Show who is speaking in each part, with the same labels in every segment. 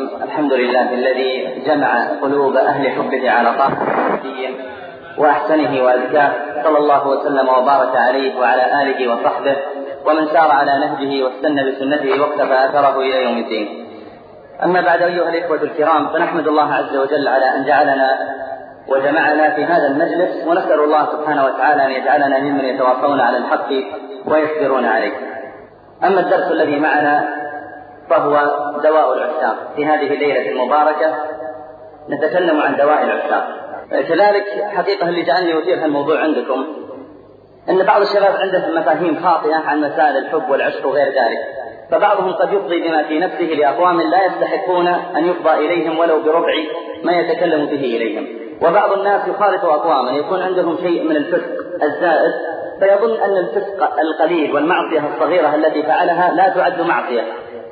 Speaker 1: الرحيم الحمد لله الذي جمع قلوب أهل حبه على طاعة وأحسنه وأزكاه. صلى الله وسلم وبارك عليه وعلى آله وصحبه ومن سار على نهجه واستنى بسنته واقتفى أثره إلى يوم الدين. أما بعد أيها الإخوة الكرام فنحمد الله عز وجل على أن جعلنا وجمعنا في هذا المجلس ونسأل الله سبحانه وتعالى أن يجعلنا ممن يتواصون على الحق ويصبرون عليه. أما الدرس الذي معنا فهو دواء العشاق في هذه الليلة المباركة نتكلم عن دواء العشاق كذلك حقيقة اللي جعلني أثير الموضوع عندكم أن بعض الشباب عنده مفاهيم خاطئة عن مسائل الحب والعشق وغير ذلك. فبعضهم قد يفضي بما في نفسه لأقوام لا يستحقون أن يفضى إليهم ولو بربع ما يتكلم به إليهم. وبعض الناس يخالط أقواما يكون عندهم شيء من الفسق الزائد فيظن أن الفسق القليل والمعصية الصغيرة التي فعلها لا تعد معصية.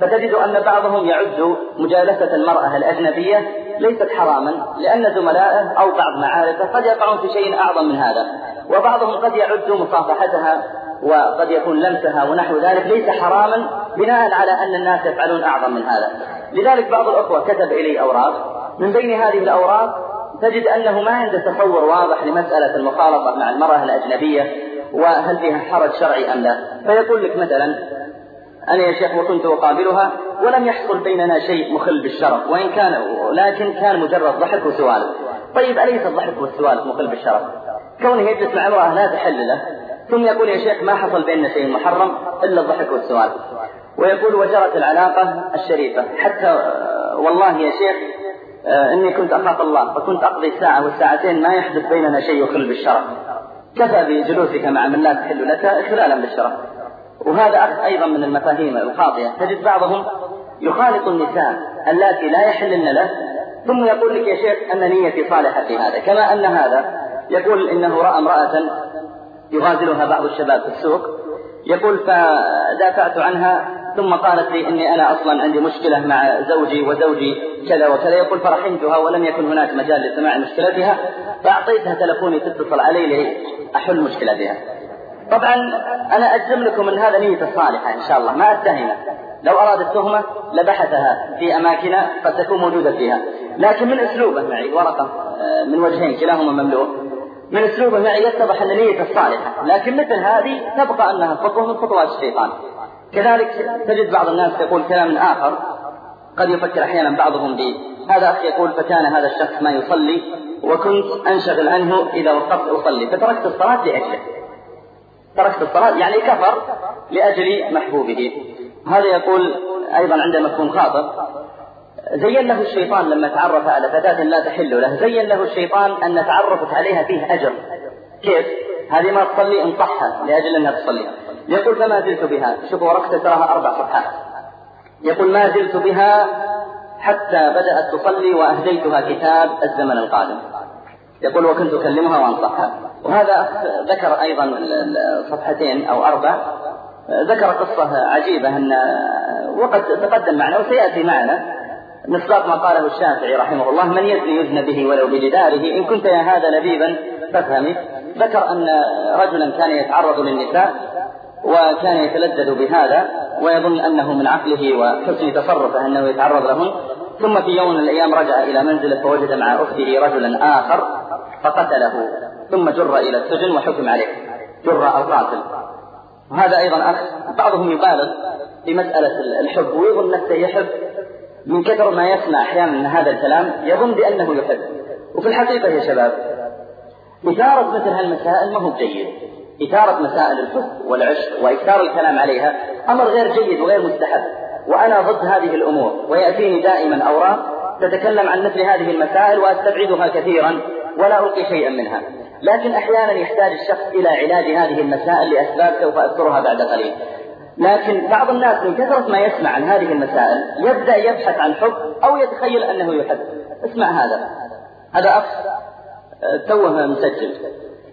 Speaker 1: فتجد أن بعضهم يعد مجالسة المرأة الأجنبية ليست حراما لأن زملائه أو بعض معارفه قد يقعون في شيء أعظم من هذا وبعضهم قد يعد مصافحتها وقد يكون لمسها ونحو ذلك ليس حراما بناء على أن الناس يفعلون أعظم من هذا. لذلك بعض الأخوة كتب إلي أوراق من بين هذه الأوراق تجد أنه ما عنده تصور واضح لمسألة المخالطة مع المرأة الأجنبية وهل فيها حرج شرعي أم لا. فيقول لك مثلا أنا يا شيخ وكنت أقابلها ولم يحصل بيننا شيء مخل بالشرف وإن كان لكن كان مجرد ضحك وسوالف. طيب أليس الضحك والسوالف مخل بالشرف؟ كونه يجلس مع امرأة لا تحل له ثم يقول يا شيخ ما حصل بيننا شيء محرم إلا الضحك والسوالف. ويقول وجرت العلاقة الشريفة حتى والله يا شيخ آه، إني كنت أخاف الله فكنت أقضي ساعة والساعتين ما يحدث بيننا شيء يخل بالشرف. كفى بجلوسك مع من لا تحل لك إخلالا بالشرف. وهذا أيضا من المفاهيم الخاطئة. تجد بعضهم يخالط النساء اللاتي لا يحلن له ثم يقول لك يا شيخ أن نيتي صالحة في هذا. كما أن هذا يقول إنه رأى امرأة يغازلها بعض الشباب في السوق يقول فدافعت عنها ثم قالت لي إني أنا أصلا عندي مشكلة مع زوجي وزوجي كذا وكذا. يقول فرحمتها ولم يكن هناك مجال لسماع مشكلتها فأعطيتها تلفوني تتصل علي لأحل مشكلتها. طبعا أنا أجزم لكم أن هذا نية صالحة إن شاء الله ما أتهمه لو أراد التهمة لبحثها في أماكن قد تكون موجودة فيها. لكن من أسلوبه معي ورقة آه، من وجهين كلاهما مملوء. من أسلوبه معي يتضح أن نيته صالحة لكن مثل هذه تبقى أنها خطوة من خطوات الشيطان. كذلك تجد بعض الناس يقول كلام آخر قد يفكر أحيانا بعضهم به هذا أخي يقول فكان هذا الشخص ما يصلي وكنت أنشغل عنه إذا وقفت أصلي. فتركت الصلاة لأجله تركت الصلاة يعني كفر لأجل محبوبه. هذا يقول أيضا عنده مفهوم خاطئ زين له الشيطان لما تعرف على فتاة لا تحل له زين له الشيطان أن تعرفت عليها فيه أجر. كيف؟ هذه ما تصلي انصحها لأجل أنها تصلي. يقول فما زلت بها شوفوا ورقته تراها أربع صفحات. يقول ما زلت بها حتى بدأت تصلي وأهديتها كتاب الزمن القادم. يقول وكنت أكلمها وأنصحها. وهذا ذكر أيضا صفحتين أو أربع. ذكر قصة عجيبة أن وقد تقدم معنا وسيأتي معنا مصداق ما قاله الشافعي رحمه الله من يزني يزنى به ولو بجداره إن كنت يا هذا لبيبا فافهمي. ذكر أن رجلا كان يتعرض للنساء وكان يتلذذ بهذا ويظن أنه من عقله وحسن تصرفه أنه يتعرض لهن. ثم في يوم من الأيام رجع إلى منزله فوجد مع أخته رجلا آخر فقتله ثم جر إلى السجن وحكم عليه. جر أو قاتل. وهذا أيضا أخ بعضهم يبالغ في مسألة الحب ويظن نفسه يحب. من كثر ما يسمع أحيانا من هذا الكلام يظن بأنه يحب. وفي الحقيقة يا شباب إثارة مثل هالمسائل ما هو جيد. إثارة مسائل الحب والعشق وإكثار الكلام عليها أمر غير جيد وغير مستحب. وأنا ضد هذه الأمور ويأتيني دائما أوراق تتكلم عن مثل هذه المسائل وأستبعدها كثيرا ولا ألقي شيئا منها. لكن أحيانا يحتاج الشخص إلى علاج هذه المسائل لأسباب سوف أذكرها بعد قليل. لكن بعض الناس من كثرة ما يسمع عن هذه المسائل يبدأ يبحث عن حب أو يتخيل أنه يحب. اسمع هذا. هذا أخ توه مسجل.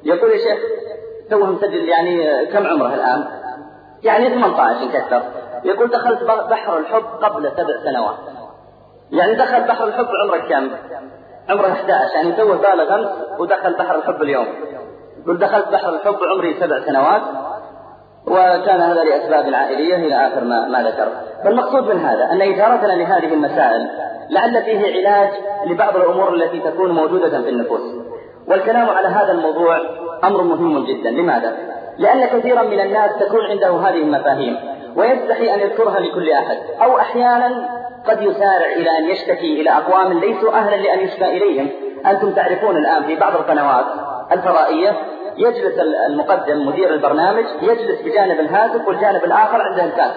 Speaker 1: يقول يا شيخ توه مسجل يعني كم عمره الآن؟ يعني 18 كثر يقول دخلت بحر الحب قبل سبع سنوات. يعني دخل بحر الحب عمرك كم؟ عمره 11 يعني توه بالغ أمس ودخل بحر الحب اليوم. يقول دخلت بحر الحب عمري سبع سنوات وكان هذا لأسباب عائلية إلى آخر ما, ما ذكر. فالمقصود من هذا أن إثارتنا لهذه المسائل لعل فيه علاج لبعض الأمور التي تكون موجودة في النفوس. والكلام على هذا الموضوع أمر مهم جدا. لماذا؟ لأن كثيرا من الناس تكون عنده هذه المفاهيم ويستحي أن يذكرها لكل أحد. أو أحيانا قد يسارع إلى أن يشتكي إلى أقوام ليسوا أهلا لأن يشكى إليهم. أنتم تعرفون الآن في بعض القنوات الفضائية يجلس المقدم مدير البرنامج يجلس بجانب الهاتف والجانب الآخر عنده الكاس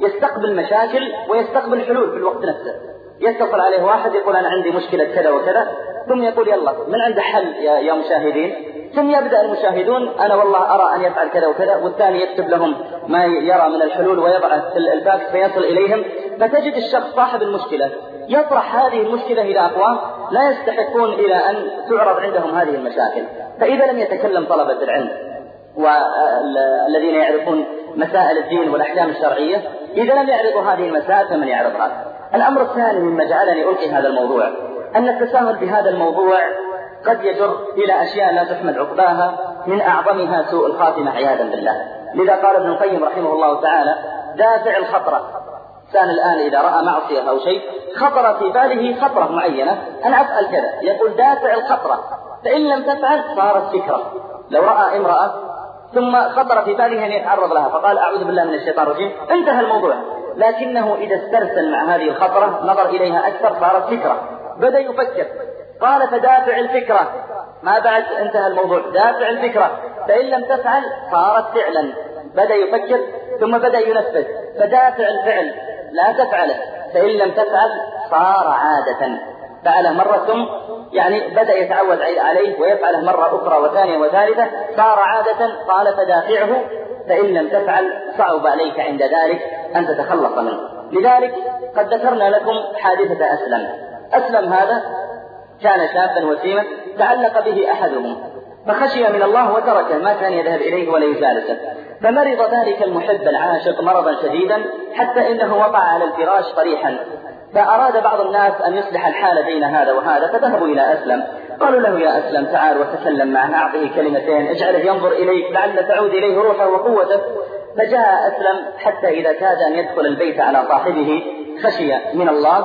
Speaker 1: يستقبل مشاكل ويستقبل حلول في الوقت نفسه. يتصل عليه واحد يقول أنا عندي مشكلة كذا وكذا ثم يقول يلا من عنده حل يا, يا مشاهدين؟ ثم يبدأ المشاهدون أنا والله أرى أن يفعل كذا وكذا والثاني يكتب لهم ما يرى من الحلول ويضع في الفاكس فيصل إليهم فتجد الشخص صاحب المشكلة. يطرح هذه المشكلة إلى أقوام لا يستحقون إلى أن تعرض عندهم هذه المشاكل. فإذا لم يتكلم طلبة العلم والذين يعرفون مسائل الدين والأحكام الشرعية إذا لم يعرضوا هذه المسائل فمن يعرضها؟ الأمر الثاني مما جعلني ألقي هذا الموضوع أن التساهل بهذا الموضوع قد يجر إلى أشياء لا تحمد عقباها من أعظمها سوء الخاتمة عياذا بالله. لذا قال ابن القيم رحمه الله تعالى دافع الخطرة كان الآن إذا رأى معصية أو شيء خطر في باله خطرة معينة؟ أنا أفعل كذا يقول دافع الخطرة فإن لم تفعل صارت فكرة. لو رأى امرأة ثم خطر في باله أن يتعرض لها فقال أعوذ بالله من الشيطان الرجيم. انتهى الموضوع. لكنه إذا استرسل مع هذه الخطرة نظر إليها أكثر صارت فكرة. بدأ يفكر. قال فدافع الفكرة. ما بعد انتهى الموضوع. دافع الفكرة. فإن لم تفعل صارت فعلا. بدأ يفكر ثم بدأ ينفذ. فدافع الفعل. لا تفعله. فإن لم تفعل صار عادة. فعله مرة ثم يعني بدأ يتعود عليه ويفعله مرة أخرى وثانية وثالثة صار عادة قال فدافعه فإن لم تفعل صعب عليك عند ذلك أن تتخلص منه. لذلك قد ذكرنا لكم حادثة أسلم. أسلم هذا كان شابا وسيما تعلق به أحدهم فخشي من الله وتركه ما كان يذهب إليه ولا يجالسه فمرض ذلك المحب العاشق مرضا شديدا حتى إنه وقع على الفراش طريحا. فأراد بعض الناس أن يصلح الحال بين هذا وهذا فذهبوا إلى أسلم. قالوا له يا أسلم تعال وتكلم معه أعطيه كلمتين اجعله ينظر إليك لعل تعود إليه روحه وقوته. فجاء أسلم حتى إذا كاد أن يدخل البيت على صاحبه خشي من الله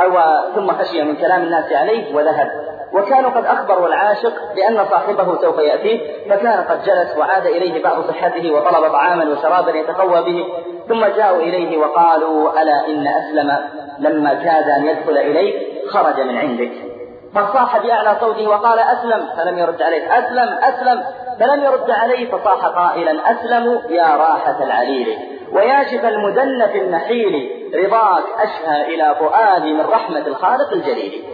Speaker 1: أو ثم خشي من كلام الناس عليه وذهب. وكانوا قد أخبروا العاشق بأن صاحبه سوف يأتيه فكان قد جلس وعاد إليه بعض صحته وطلب طعاما وشرابا يتقوى به. ثم جاءوا إليه وقالوا ألا إن أسلم لما كاد أن يدخل إليك خرج من عندك. فصاح بأعلى صوته وقال أسلم فلم يرد عليه. أسلم أسلم. فلم يرد عليه فصاح قائلا أسلم يا راحة العليل. ويا شف المدنة النحيل رضاك أشهى إلى فؤادي من رحمة الخالق الجليل.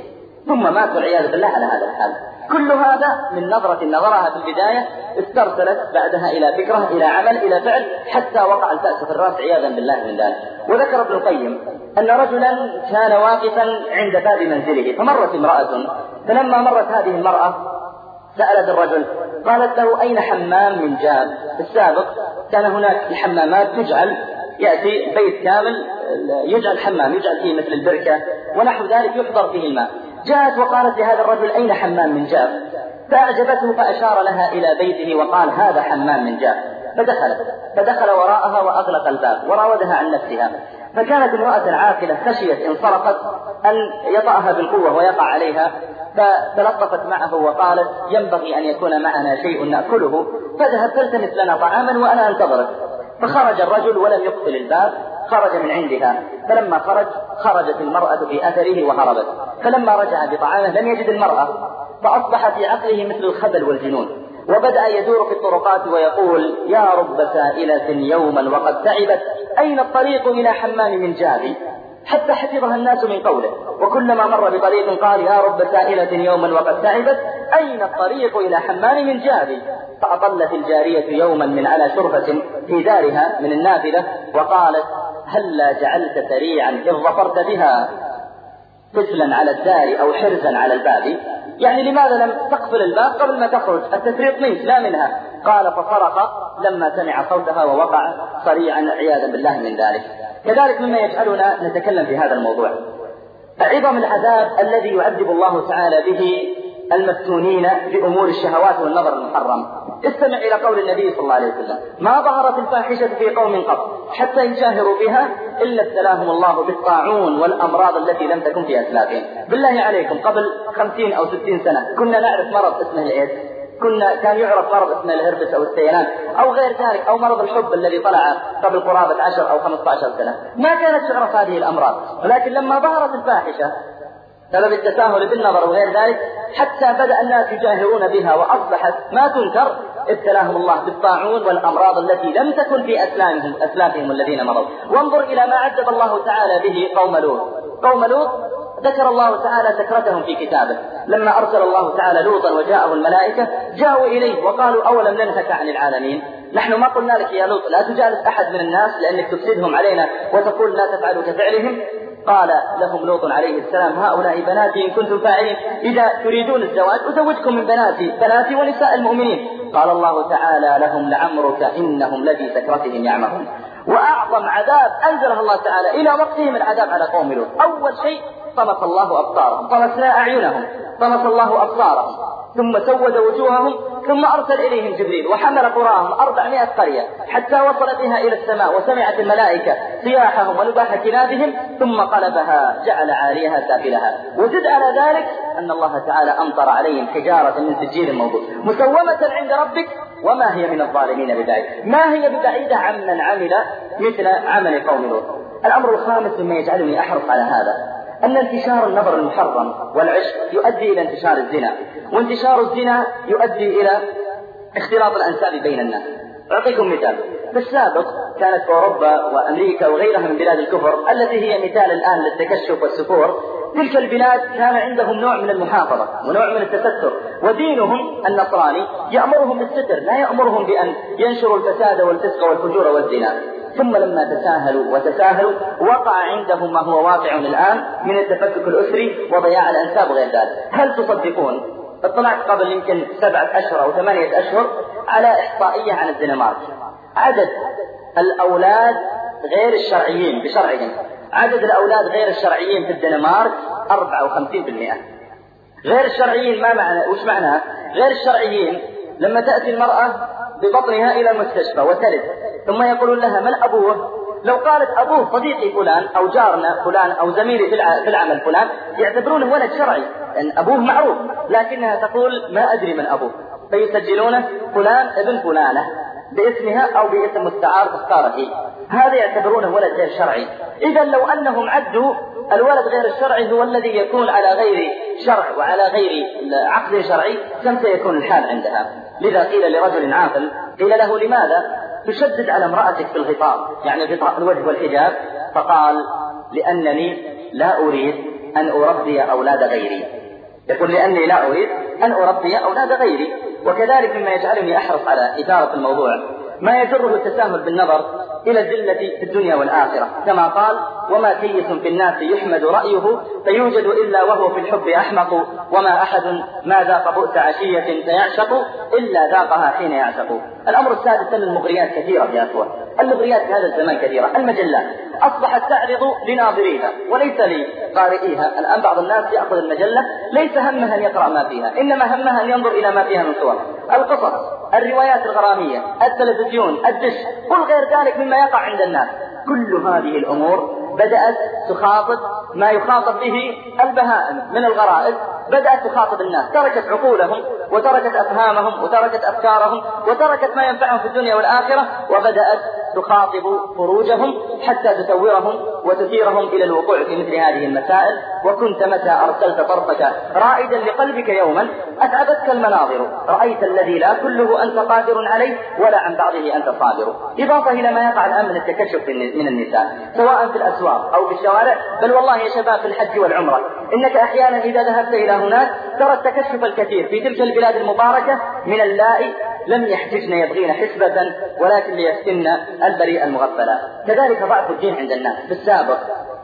Speaker 1: ثم مات والعياذ بالله على هذا الحال. كل هذا من نظرة نظرها في البداية استرسلت بعدها إلى فكرة إلى عمل إلى فعل حتى وقع الفأس في الرأس عياذا بالله من ذلك. وذكر ابن القيم أن رجلا كان واقفا عند باب منزله فمرت امرأة فلما مرت هذه المرأة سألت الرجل قالت له أين حمام من جاب؟ في السابق كان هناك الحمامات تجعل يأتي بيت كامل يجعل حمام يجعل فيه مثل البركة ونحو ذلك يحضر فيه الماء. جاءت وقالت لهذا الرجل أين حمام من جاب؟ فأعجبته فأشار لها إلى بيته وقال هذا حمام من جاب. فدخلت فدخل وراءها وأغلق الباب وراودها عن نفسها. فكانت امرأة عاقلة خشيت إن صرفت أن يطأها بالقوة ويقع عليها. فتلطفت معه وقالت ينبغي أن يكون معنا شيء نأكله. فذهب فالتمس لنا طعاما وأنا أنتظرك. فخرج الرجل ولم يقفل الباب خرج من عندها. فلما خرج خرجت المرأة في أثره وهربت. فلما رجع بطعامه لم يجد المرأة. فأصبح في عقله مثل الخبل والجنون. وبدأ يدور في الطرقات ويقول يا رب سائلة يوما وقد تعبت أين الطريق إلى حمام من جابي؟ حتى حفظها الناس من قوله. وكلما مر بطريق قال يا رب سائلة يوما وقد تعبت أين الطريق إلى حمام من جابي؟ فأطلت الجارية يوما من على شرفة في دارها من النافذة وقالت هلا جعلت سريعا إذ ظفرت بها طفلا على الدار أو حرزا على الباب. يعني لماذا لم تقفل الباب قبل ما تخرج؟ التفريط منك لا منها. قال فصرخ لما سمع صوتها ووقع صريعا عياذا بالله من ذلك. كذلك مما يجعلنا نتكلم في هذا الموضوع. عظم العذاب الذي يعذب الله تعالى به المفتونين بأمور الشهوات والنظر المحرم. استمع إلى قول النبي صلى الله عليه وسلم. ما ظهرت الفاحشة في قوم قط حتى يجاهروا بها إلا ابتلاهم الله بالطاعون والأمراض التي لم تكن في أسلافهم بالله عليكم قبل خمسين أو ستين سنة كنا نعرف مرض اسمه الإيدز كنا كان يعرف مرض اسمه الهربس أو السيلان أو غير ذلك أو مرض الحب الذي طلع قبل قرابة 10 أو 15 سنة، ما كانت تعرف هذه الأمراض، ولكن لما ظهرت الفاحشة سبب التساهل بالنظر وغير ذلك حتى بدأ الناس يجاهرون بها وأصبحت ما تنكر ابتلاهم الله بالطاعون والأمراض التي لم تكن في أسلافهم أسلافهم الذين مضوا وانظر إلى ما عذب الله تعالى به قوم لوط. قوم لوط ذكر الله تعالى سكرتهم في كتابه. لما أرسل الله تعالى لوطا وجاءه الملائكة جاءوا إليه وقالوا أولم ننهك عن العالمين؟ نحن ما قلنا لك يا لوط لا تجالس أحد من الناس لأنك تفسدهم علينا وتقول لا تفعلوا كفعلهم. قال لهم لوط عليه السلام هؤلاء بناتي إن كنتم فاعلين إذا تريدون الزواج أزوجكم من بناتي بناتي ونساء المؤمنين. قال الله تعالى لهم لعمرك إنهم لفي سكرتهم يعمهون وأعظم عذاب أنزله الله تعالى إلى وقتهم العذاب على قوم لوط. أول شيء طمس الله أبصارهم. طمسنا أعينهم. طمس الله أبصارهم. ثم سود وجوههم ثم أرسل إليهم جبريل وحمل قراهم أربعمائة قرية حتى وصل بها إلى السماء وسمعت الملائكة صياحهم ونباح كلابهم ثم قلبها جعل عاليها سافلها. وزد على ذلك أن الله تعالى أمطر عليهم حجارة من سجيل موجود. مسومة عند ربك وما هي من الظالمين ببعيد. ما هي ببعيدة عمن عمل مثل عمل قوم لوط؟ الأمر الخامس مما يجعلني أحرص على هذا. أن انتشار النظر المحرم والعشق يؤدي إلى انتشار الزنا وانتشار الزنا يؤدي إلى اختلاط الأنساب بين الناس. أعطيكم مثال في السابق كانت أوروبا وأمريكا وغيرها من بلاد الكفر التي هي مثال الآن للتكشف والسفور. تلك البلاد كان عندهم نوع من المحافظة ونوع من التستر ودينهم النصراني يأمرهم بالستر لا يأمرهم بأن ينشروا الفساد والفسق والفجور والزنا. ثم لما تساهلوا وتساهلوا وقع عندهم ما هو واقع الآن من التفكك الأسري وضياع الأنساب وغير ذلك. هل تصدقون؟ اطلعت قبل يمكن سبعة أشهر أو ثمانية أشهر على إحصائية عن الدنمارك. عدد الأولاد غير الشرعيين بشرعهم عدد الأولاد غير الشرعيين في الدنمارك 54% غير الشرعيين ما معنى؟ وش معناها؟ غير الشرعيين لما تأتي المرأة ببطنها إلى المستشفى وتلد ثم يقولون لها من أبوه؟ لو قالت أبوه صديقي فلان أو جارنا فلان أو زميلي في العمل فلان يعتبرونه ولد شرعي لأن أبوه معروف لكنها تقول ما أدري من أبوه. فيسجلونه فلان ابن فلانة. باسمها أو باسم مستعار تختاره هذا يعتبرونه ولد غير شرعي. إذا لو أنهم عدوا الولد غير الشرعي هو الذي يكون على غير شرع وعلى غير عقد شرعي كم سيكون الحال عندها؟ لذا قيل لرجل عاقل قيل له لماذا؟ تشدد على امرأتك في الغطاء يعني غطاء الوجه والحجاب فقال لأنني لا أريد أن أربي أولاد غيري. يقول لأني لا أريد أن أربي أولاد غيري. وكذلك مما يجعلني أحرص على إثارة الموضوع ما يجره التساهل بالنظر إلى الذلة في الدنيا والآخرة. كما قال وما كيس في الناس يحمد رأيه فيوجد إلا وهو في الحب أحمق وما أحد ما ذاق بؤس عشية فيعشق إلا ذاقها حين يعشق. الأمر السادس أن المغريات كثيرة يا أخوة. المغريات في هذا الزمان كثيرة. المجلات. أصبحت تعرض لناظريها وليس لقارئيها. الآن بعض الناس يأخذ المجلة. ليس همها أن يقرأ ما فيها. إنما همها أن ينظر إلى ما فيها من صور. القصص الروايات الغرامية التلفزيون الدش كل غير ذلك مما يقع عند الناس. كل هذه الأمور بدأت تخاطب ما يخاطب به البهائم من الغرائز بدأت تخاطب الناس تركت عقولهم وتركت أفهامهم وتركت أفكارهم وتركت ما ينفعهم في الدنيا والآخرة وبدأت تخاطب فروجهم حتى تسورهم وتثيرهم إلى الوقوع في مثل هذه المسائل. وكنت متى أرسلت طرفك رائدا لقلبك يوما أتعبتك المناظر؟ رأيت الذي لا كله أنت قادر عليه ولا عن بعضه أنت صابر. إضافة إلى ما يقع الآن من التكشف من النساء سواء في الأسواق أو في الشوارع. بل والله يا شباب في الحج والعمرة إنك أحيانا إذا ذهبت إلى هناك ترى التكشف الكثير في تلك البلاد المباركة من اللائي لم يحتجن يبغين حسبة ولكن ليفتن البريء المغفلة كذلك ضعف الدين عند الناس. في السابق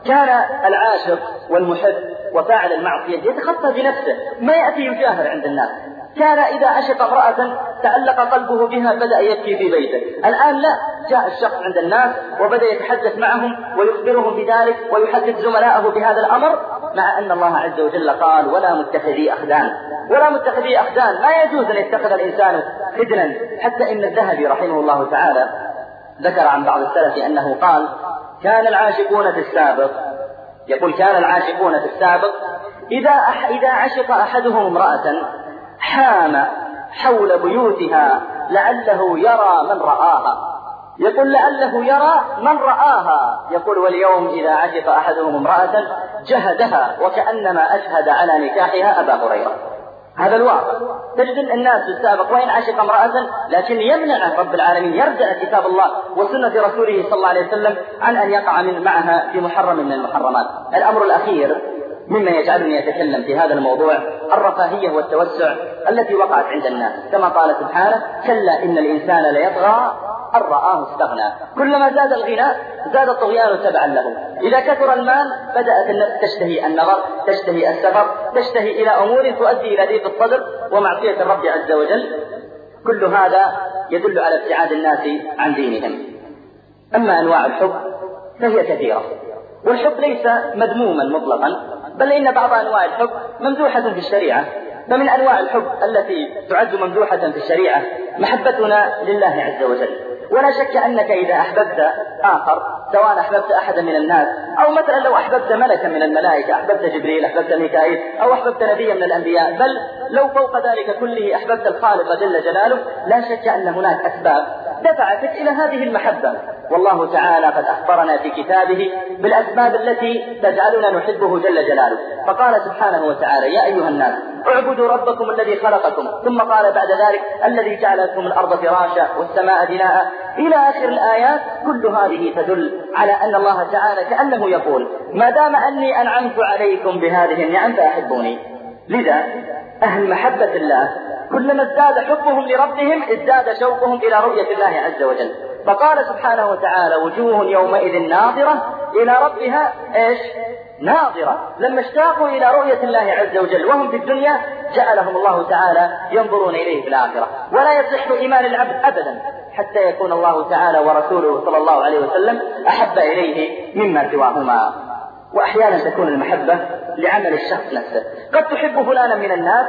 Speaker 1: كان العاشق والمحب وفاعل المعصية يتخطى بنفسه. ما يأتي يجاهر عند الناس. كان إذا عشق امرأة تعلق قلبه بها بدأ يبكي في بيته. الآن لا جاء الشخص عند الناس وبدأ يتحدث معهم ويخبرهم بذلك ويحدث زملائه بهذا الأمر مع أن الله عز وجل قال ولا متخذي أخدان. ولا متخذي أخدان ما يجوز أن يتخذ الإنسان خدنا حتى إن الذهبي رحمه الله تعالى ذكر عن بعض السلف أنه قال كان العاشقون في السابق. يقول كان العاشقون في السابق. إذا أح إذا عشق أحدهم امرأة حام حول بيوتها لعله يرى من رآها. يقول لعله يرى من رآها. يقول واليوم إذا عشق أحدهم امرأة جهدها وكأنما أشهد على نكاحها أبا هريرة. هذا الواقع. تجد الناس في السابق وإن عشق امرأة لكن يمنع رب العالمين يرجع كتاب الله وسنة رسوله صلى الله عليه وسلم عن أن يقع من معها في محرم من المحرمات. الأمر الأخير مما يجعلني أتكلم في هذا الموضوع الرفاهية والتوسع التي وقعت عند الناس. كما قال سبحانه كلا إن الإنسان ليطغى أن رآه استغنى. كلما زاد الغنى زاد الطغيان تبعا له. إذا كثر المال بدأت النفس تشتهي النظر تشتهي السفر تشتهي إلى أمور تؤدي إلى ضيق الصدر ومعصية الرب عز وجل. كل هذا يدل على ابتعاد الناس عن دينهم. أما أنواع الحب فهي كثيرة. والحب ليس مذموما مطلقا. بل إن بعض أنواع الحب ممدوحة في الشريعة فمن أنواع الحب التي تعد ممدوحة في الشريعة محبتنا لله عز وجل. ولا شك أنك إذا أحببت آخر سواء أحببت أحدا من الناس أو مثلا لو أحببت ملكا من الملائكة أحببت جبريل أحببت ميكائيل أو أحببت نبيا من الأنبياء بل لو فوق ذلك كله أحببت الخالق جل جلاله لا شك أن هناك أسباب دفعتك إلى هذه المحبة. والله تعالى قد أخبرنا في كتابه بالأسباب التي تجعلنا نحبه جل جلاله. فقال سبحانه وتعالى يا أيها الناس اعبدوا ربكم الذي خلقكم. ثم قال بعد ذلك الذي جعل لكم الأرض فراشا والسماء بناء. إلى آخر الآيات كل هذه تدل على أن الله تعالى كأنه يقول ما دام أني أنعمت عليكم بهذه النعم فأحبوني. لذا أهل محبة الله كلما ازداد حبهم لربهم ازداد شوقهم إلى رؤية الله عز وجل. فقال سبحانه وتعالى وجوه يومئذ ناظرة إلى ربها إيش؟ ناظرة. لما اشتاقوا إلى رؤية الله عز وجل وهم في الدنيا جعلهم الله تعالى ينظرون إليه في الآخرة. ولا يصح إيمان العبد أبدا حتى يكون الله تعالى ورسوله صلى الله عليه وسلم أحب إليه مما سواهما. وأحيانا تكون المحبة لعمل الشخص نفسه. قد تحب فلانا من الناس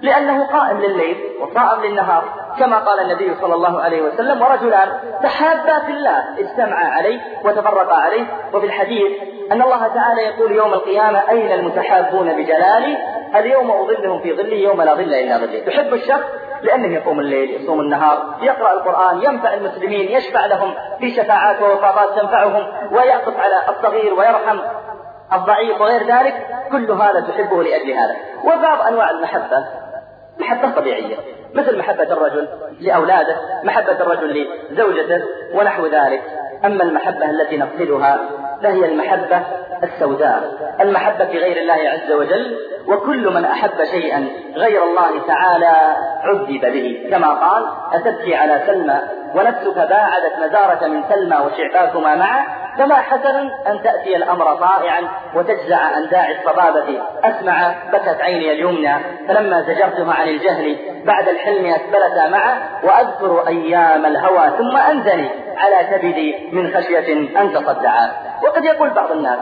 Speaker 1: لأنه قائم لليل وصائم للنهار. كما قال النبي صلى الله عليه وسلم ورجلان تحابا في الله اجتمعا عليه وتفرقا عليه. وفي الحديث أن الله تعالى يقول يوم القيامة أين المتحابون بجلالي؟ اليوم أظلهم في ظلي يوم لا ظل إلا ظلي. تحب الشخص لأنه يقوم الليل يصوم النهار يقرأ القرآن ينفع المسلمين يشفع لهم في شفاعات ووفاقات تنفعهم ويعطف على الصغير ويرحم الضعيف وغير ذلك. كل هذا تحبه لأجل هذا. وبعض أنواع المحبة. محبة طبيعية. مثل محبة الرجل لأولاده محبة الرجل لزوجته ونحو ذلك. أما المحبة التي نقصدها فهي المحبة السوداء المحبة في غير الله عز وجل. وكل من أحب شيئا غير الله تعالى عذب به. كما قال أتبكي على سلمى ونفسك باعدت مزارة من سلمى وشعباكما معا. فما حسن أن تأتي الأمر طائعا وتجزع عن داعي الصبابة. أسمع بكت عيني اليمنى فلما زجرتها عن الجهل بعد الحلم أسبلتا معه وأذكر أيام الهوى ثم أنزلي على كبدي من خشية أن تصدعا وقد يقول بعض الناس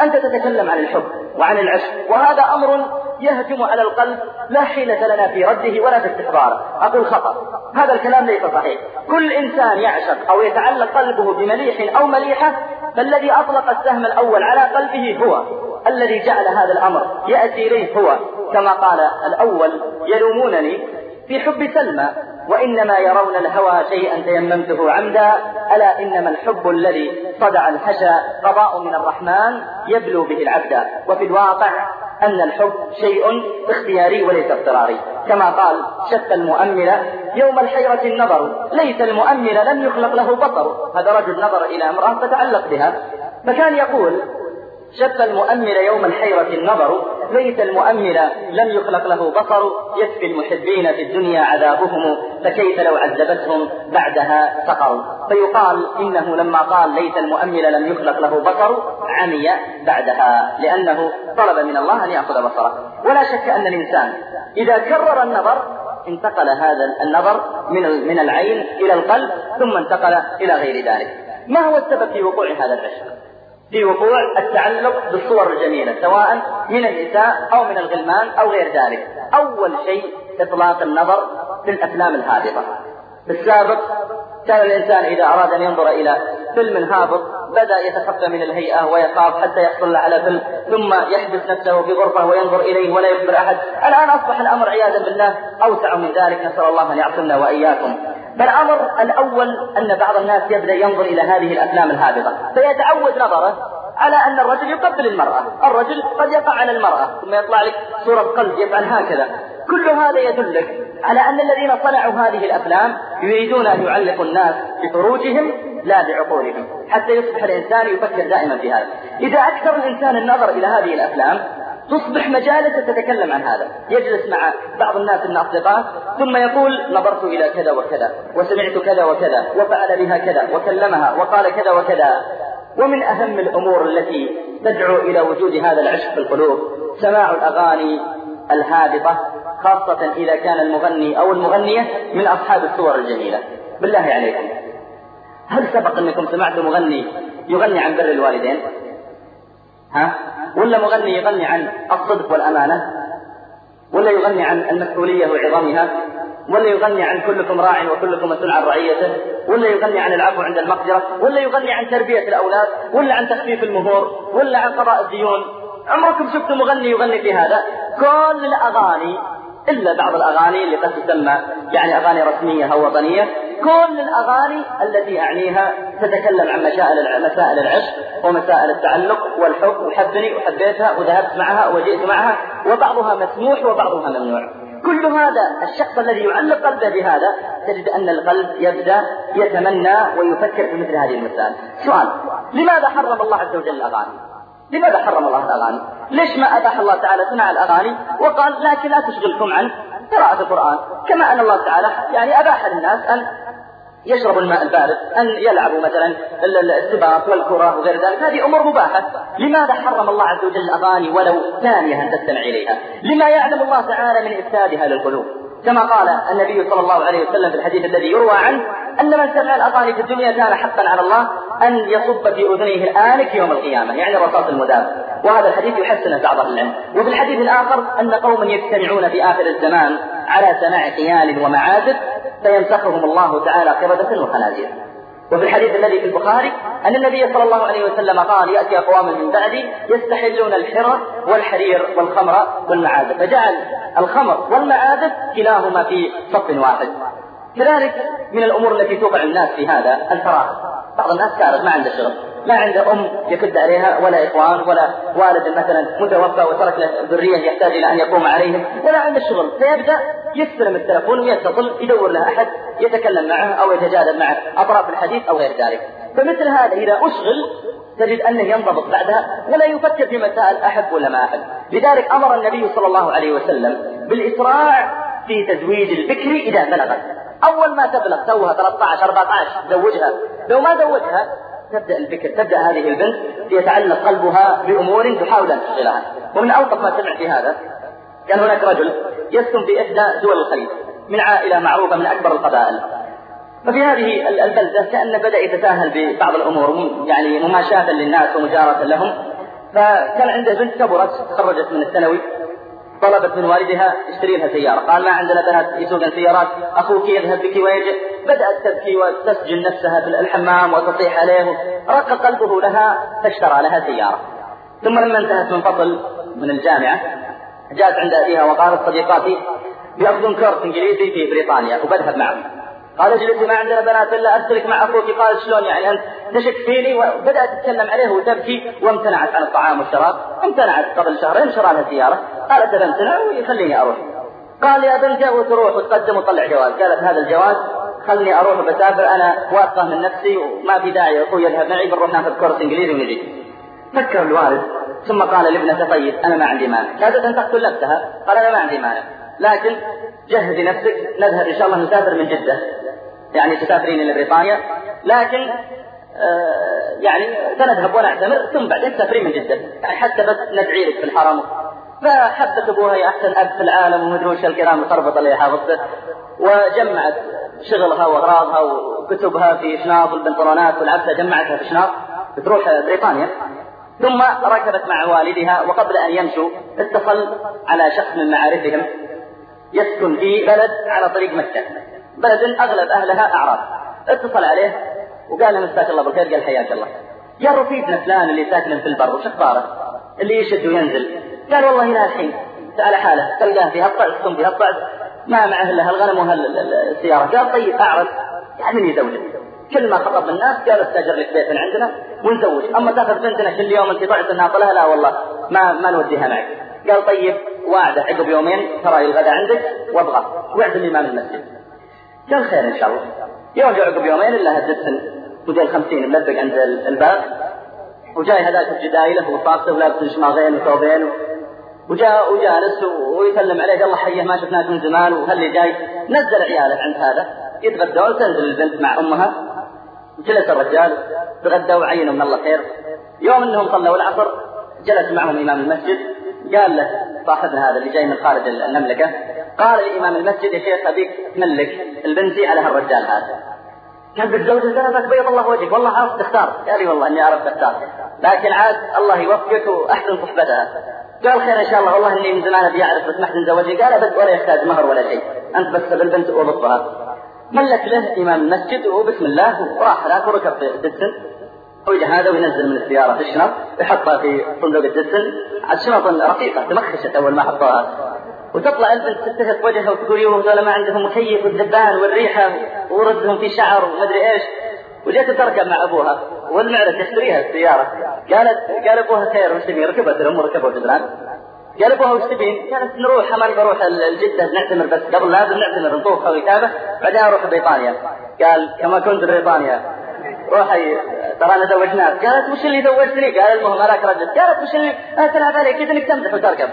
Speaker 1: أنت تتكلم عن الحب وعن العشق وهذا أمر يهجم على القلب لا حيلة لنا في رده ولا في استحضاره. أقول خطأ. هذا الكلام ليس صحيح. كل إنسان يعشق أو يتعلق قلبه بمليح أو مليحة فالذي أطلق السهم الأول على قلبه هو الذي جعل هذا الأمر يأتي إليه هو. كما قال الأول يلومونني في حب سلمى وإنما يرون الهوى شيئا تيممته عمدا ألا إنما الحب الذي صدع الحشا قضاء من الرحمن يبلو به العبد وفي الواقع أن الحب شيء اختياري وليس اضطراري. كما قال شف المؤمل يوم الحيرة النظر. ليس المؤمل لم يخلق له بصر هذا رجل نظر إلى امرأة فتعلق بها. فكان يقول شف المؤمل يوم الحيرة النظر ليس المؤمل لم يخلق له بصر يكفي المحبين في الدنيا عذابهم فكيف لو عذبتهم بعدها سقروا فيقال إنه لما قال ليس المؤمل لم يخلق له بصر عمي بعدها لأنه طلب من الله أن يأخذ بصره. ولا شك أن الإنسان إذا كرر النظر انتقل هذا النظر من من العين إلى القلب ثم انتقل إلى غير ذلك. ما هو السبب في وقوع هذا العشق؟ في وقوع التعلق بالصور الجميلة سواء من النساء أو من الغلمان أو غير ذلك. أول شيء إطلاق النظر في الأفلام الهابطة. في السابق كان الإنسان إذا أراد أن ينظر إلى فيلم هابط بدأ يتخفى من الهيئة ويخاف حتى يحصل على فيلم ثم يحبس نفسه في غرفة وينظر إليه ولا يخبر أحد. الآن أصبح الأمر عياذا بالله أوسع من ذلك. نسأل الله أن يعصمنا وإياكم. فالأمر الأول أن بعض الناس يبدأ ينظر إلى هذه الأفلام الهابطة فيتعود نظره على أن الرجل يقبل المرأة الرجل قد يقع على المرأة ثم يطلع لك صورة قلب يفعل هكذا. كل هذا يدلك على أن الذين صنعوا هذه الأفلام يريدون أن يعلقوا الناس بفروجهم لا بعقولهم حتى يصبح الإنسان يفكر دائما في هذا. إذا أكثر الإنسان النظر إلى هذه الأفلام تصبح مجالس تتكلم عن هذا. يجلس مع بعض الناس من أصدقاء ثم يقول نظرت إلى كذا وكذا وسمعت كذا وكذا وفعل بها كذا وكلمها وقال كذا وكذا. ومن أهم الأمور التي تدعو إلى وجود هذا العشق في القلوب سماع الأغاني الهابطة خاصة إذا كان المغني أو المغنية من أصحاب الصور الجميلة. بالله عليكم. هل سبق أنكم سمعتم مغني يغني عن بر الوالدين؟ ها؟ ولا مغني يغني عن الصدق والأمانة؟ ولا يغني عن المسؤولية وعظمها ولا يغني عن كلكم راع وكلكم مسؤول عن رعيته؟ ولا يغني عن العفو عند المقدرة؟ ولا يغني عن تربية الأولاد؟ ولا عن تخفيف المهور؟ ولا عن قضاء الديون؟ عمركم شفتوا مغني يغني في هذا؟ كل الأغاني إلا بعض الأغاني اللي قد تسمى يعني أغاني رسمية أو وطنية. كل الأغاني التي أعنيها تتكلم عن مسائل مسائل العشق ومسائل التعلق والحب. وحبني وحبيتها وذهبت معها وجئت معها وبعضها مسموح وبعضها ممنوع. كل هذا الشخص الذي يعلق قلبه بهذا تجد أن القلب يبدأ يتمنى ويفكر في مثل هذه المسائل سؤال لماذا حرم الله عز وجل الأغاني؟ لماذا حرم الله الأغاني؟ ليش ما أباح الله تعالى سماع الأغاني؟ وقال لكن لا تشغلكم عن قراءة القرآن. كما أن الله تعالى يعني أباح للناس أن يشربوا الماء البارد أن يلعبوا مثلا السباق والكرة وغير ذلك. هذه أمور مباحة. لماذا حرم الله عز وجل الأغاني ولو ثانية أن تستمع إليها؟ لما يعلم الله تعالى من إفسادها للقلوب. كما قال النبي صلى الله عليه وسلم في الحديث الذي يروى عنه أن من سمع الأغاني في الدنيا كان حقا على الله أن يصب في أذنيه الآنك يوم القيامة يعني الرصاص المداب وهذا الحديث يحسنه بعض العلم. وفي الحديث الآخر أن قوما يجتمعون في آخر الزمان على سماع قيال ومعازف فيمسخهم الله تعالى قردة وخنازير. وفي الحديث الذي في البخاري أن النبي صلى الله عليه وسلم قال يأتي أقوام من بعدي يستحلون الحرى والحرير والخمر والمعازف. فجعل الخمر والمعازف كلاهما في صف واحد. كذلك من الأمور التي توقع الناس في هذا الفراغ. بعض الناس فارغ ما عنده شغل ما عنده أم يكد عليها ولا إخوان ولا والد مثلا متوفى وترك له ذرية يحتاج إلى أن يقوم عليهم ولا عنده شغل. فيبدأ يستلم التلفون ويتصل يدور له أحد يتكلم معه أو يتجادل معه أطراف الحديث أو غير ذلك. فمثل هذا إذا أشغل تجد أنه ينضبط بعدها ولا يفكر في مسائل أحب ولا ما أحب. لذلك أمر النبي صلى الله عليه وسلم بالإسراع في تزويج البكر إذا بلغت. أول ما تبلغ توها 13 14 زوجها. لو ما زوجها تبدأ البكر تبدأ هذه البنت يتعلق قلبها بأمور تحاول أن تشغلها ومن ألطف ما سمعت في هذا كان هناك رجل يسكن في إحدى دول الخليج من عائلة معروفة من أكبر القبائل. ففي هذه البلدة كأن بدأ يتساهل ببعض الأمور يعني مماشاة للناس ومجارة لهم. فكان عنده بنت كبرت تخرجت من الثانوي. طلبت من والدها اشتري لها سيارة. قال ما عندنا بنات يسوقن سيارات. أخوك يذهب بك ويجئ بدأت تبكي وتسجن نفسها في الحمام وتصيح عليه. رق قلبه لها فاشترى لها سيارة. ثم لما انتهت من فصل من الجامعة جاءت عند أبيها وقالت صديقاتي بيأخذون كورس إنجليزي في بريطانيا وبذهب معهم قال اجلسي ما عندنا بنات إلا ارسلك مع أخوك. قال شلون يعني؟ أنت تشك فيني وبدأت تتكلم عليه وتبكي وامتنعت عن الطعام والشراب امتنعت قبل شهرين شرى لها سياره قالت أنا امتنع ويخليني أروح. قال يا بنت وتروح وتقدم وتطلع جواز. قالت هذا الجواز خلني أروح وبسافر. أنا واثقة من نفسي وما في داعي أخوي يذهب معي بنروح ناخذ كورس إنجليزي ونجي. فكر الوالد ثم قال لابنته طيب أنا ما عندي مانع. كادت ان تقتل نفسها؟ قال أنا ما عندي مانع. لكن جهزي نفسك نذهب إن شاء الله نسافر من جدة. يعني تسافرين إلى بريطانيا. لكن آه يعني سنذهب ونعتمر ثم بعدين تسافرين من جدة. يعني حتى بس ندعي لك في الحرم. فحبت ابوها يا أحسن أب في العالم ومدري وش الكلام الخربط اللي حافظته. وجمعت شغلها وأغراضها وكتبها في شناط والبنطلونات والعبسه جمعتها في شناط. بتروح بريطانيا. ثم ركبت مع والدها وقبل أن يمشوا اتصل على شخص من معارفهم. يسكن في بلد على طريق مكة. بلد أغلب أهلها أعراب. اتصل عليه وقال له مساك الله بالخير قال حياك الله. يا رفيقنا فلان اللي ساكن في البر وش اخباره؟ اللي يشد وينزل. قال والله إلى الحين على حاله تلقاه في هالطعس ثم في هالطعس ما معه الا هالغنم وهالسياره قال طيب اعرض يعني زوجك كل ما خطب الناس قال استأجر لك بيت عندنا ونزوج. أما تأخذ بنتنا كل يوم انت طعس انها لا والله ما ما نوديها معك. قال طيب واعده عقب يومين ترى الغداء عندك وابغى. واعد الإمام المسجد. قال خير إن شاء الله. يوم جاء عقب يومين إلا هدت موديل 50 ملبق عند الباب. وجاي هذاك الجدايله وصاصة ولابس شماغين وثوبين. وجاء وجالس ويسلم عليه الله حيه ما شفناك من زمان وهل جاي؟ نزل عياله عند هذا. يتغدون تنزل البنت مع أمها. جلس الرجال تغدوا وعينوا من الله خير. يوم إنهم صلوا العصر جلس معهم إمام المسجد. قال له صاحبنا هذا اللي جاي من خارج المملكة قال لإمام المسجد يا شيخ أبيك تملك البنتي على هالرجال هذا. قال بالزوج زوجة بيض الله وجهك والله عرفت تختار. قال لي والله إني عرفت اختار لكن عاد الله يوفقك وأحسن صحبتها قال خير إن شاء الله والله إني من زمان أبي أعرف بس ما احسن زوجي. قال ابد ولا يحتاج مهر ولا شيء أنت بس بالبنت وبطها ملك له إمام المسجد وبسم الله وراح هناك وركب في ويجي هذا وينزل من السيارة في الشنط ويحطها في صندوق الدسن عاد شنط رقيقة تمخشت أول ما حطوها. وتطلع البنت تتهف وجهها وتقول يوم ما عندهم مكيف والذبان والريحة وردهم في شعر ومدري إيش. وجت تركب مع أبوها والمعرة تشتريها السيارة. قالت قال أبوها خير وش تبين؟ ركبت الام وركبوا جدران قال أبوها وش تبين؟ قالت نروح ما بروح الجدة نعتمر بس قبل لازم نعتمر نطوف أو بعدين أروح بريطانيا. قال كما كنت بريطانيا. روحي ترانا زوجناك. قالت وش اللي زوجتني؟ قال المهم اراك رجل. قالت وش اللي؟ تلعب عليك. كذا إنك تمزح وتركب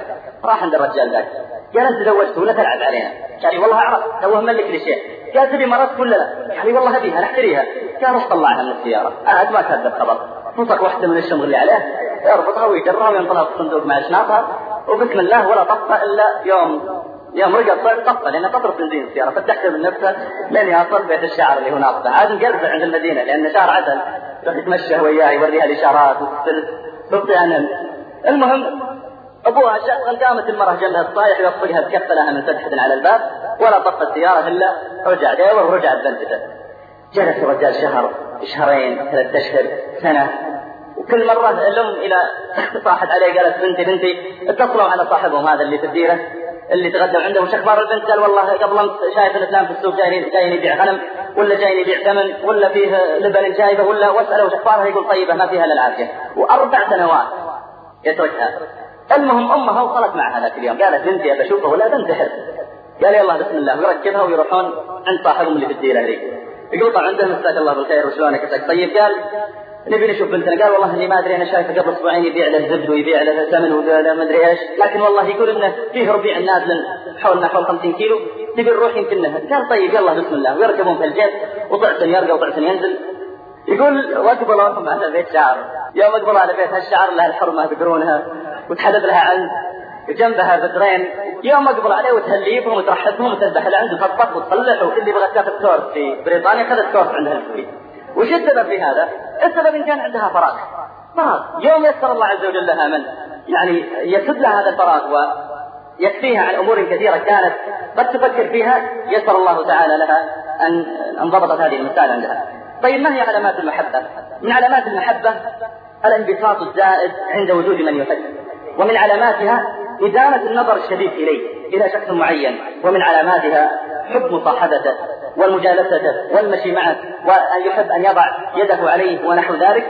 Speaker 1: راح عند الرجال ذاك. قال أنت زوجته ولا تلعب علينا؟ قال والله أعرف. توه ملك لي شيء. قال تبي مرات ولا لا؟ قال والله أبيها نحتريها قال روح طلعها من السيارة. عاد ما كذب خبر فصك واحدة من الشمغ اللي عليه يربطها ويجرها وينطلها في الصندوق مع شناطها. وبسم الله ولا طفى إلا يوم يوم رقد طفى لأن قطر بنزين السياره فتحت من نفسه لين يصل بيت الشعر اللي هو ناقصه. عاد مقرفه عند المدينة لأن شعر عدل يروح يتمشى وياه يوريها الإشارات وتبطي عن المهم أبوها شغل قامت المرأة جنبها الصايح يوفقها تكفلها من فتحة على الباب ولا طفى السياره إلا رجع ديور ورجعت بنته جلس الرجال شهر شهرين ثلاثة أشهر سنة. وكل مرة الأم إلى صاحت عليه قالت بنتي بنتي اتصلوا على صاحبهم هذا اللي في الديرة اللي تغدوا عنده. وش أخبار البنت؟ قال والله قبل امس شايف الإسلام في السوق جاي جاي يبيع غنم ولا جاي يبيع ثمن ولا فيه لبن جايبه ولا واسأله وش اخبارها يقول طيبة ما فيها إلا العافية. وأربع سنوات يتركها. المهم أمها وصلت معها ذاك اليوم. قالت بنتي أبى ولا بنتحر قال يلا بسم الله. ويركبها ويروحون عند صاحبهم اللي في الديره هذيك. يقول طبعا عندهم مساك الله بالخير وشلونك؟ طيب. قال نبي نشوف بنتنا قال والله إني ما أدري أنا شايفه قبل أسبوعين يبيع له زبد ويبيع له ثمن ولا ما أدري إيش. لكن والله يقول إنه فيه ربيع نازل حولنا حول 50 كيلو. نبي نروح يمكن قال طيب يلا بسم الله. ويركبون في الجيب وضعت يرقى وضعت ينزل. يقول وأقبل على بيت شعر. يوم أقبل على بيت هالشعر لها الحرمة بدرونها وتحدد لها عند جنبها بدرين. يوم أقبل عليه وتهليبهم وترحبهم وتذبح له عنده تطبخ وتصلح واللي بغت تاخذ كورس في بريطانيا خذت كورس عندها. الكويت وش السبب في هذا؟ السبب إن كان عندها فراغ فراغ يوم يسر الله عز وجل لها من يعني يسد لها هذا الفراغ ويكفيها عن أمور كثيرة كانت قد تفكر فيها يسر الله تعالى لها أن انضبطت هذه المسائل عندها. طيب ما هي علامات المحبة؟ من علامات المحبة الانبساط الزائد عند وجود من يحب ومن علاماتها إدامة النظر الشديد إليه إلى شخص معين ومن علاماتها حب مصاحبته والمجالسة والمشي معه وأن يحب أن يضع يده عليه ونحو ذلك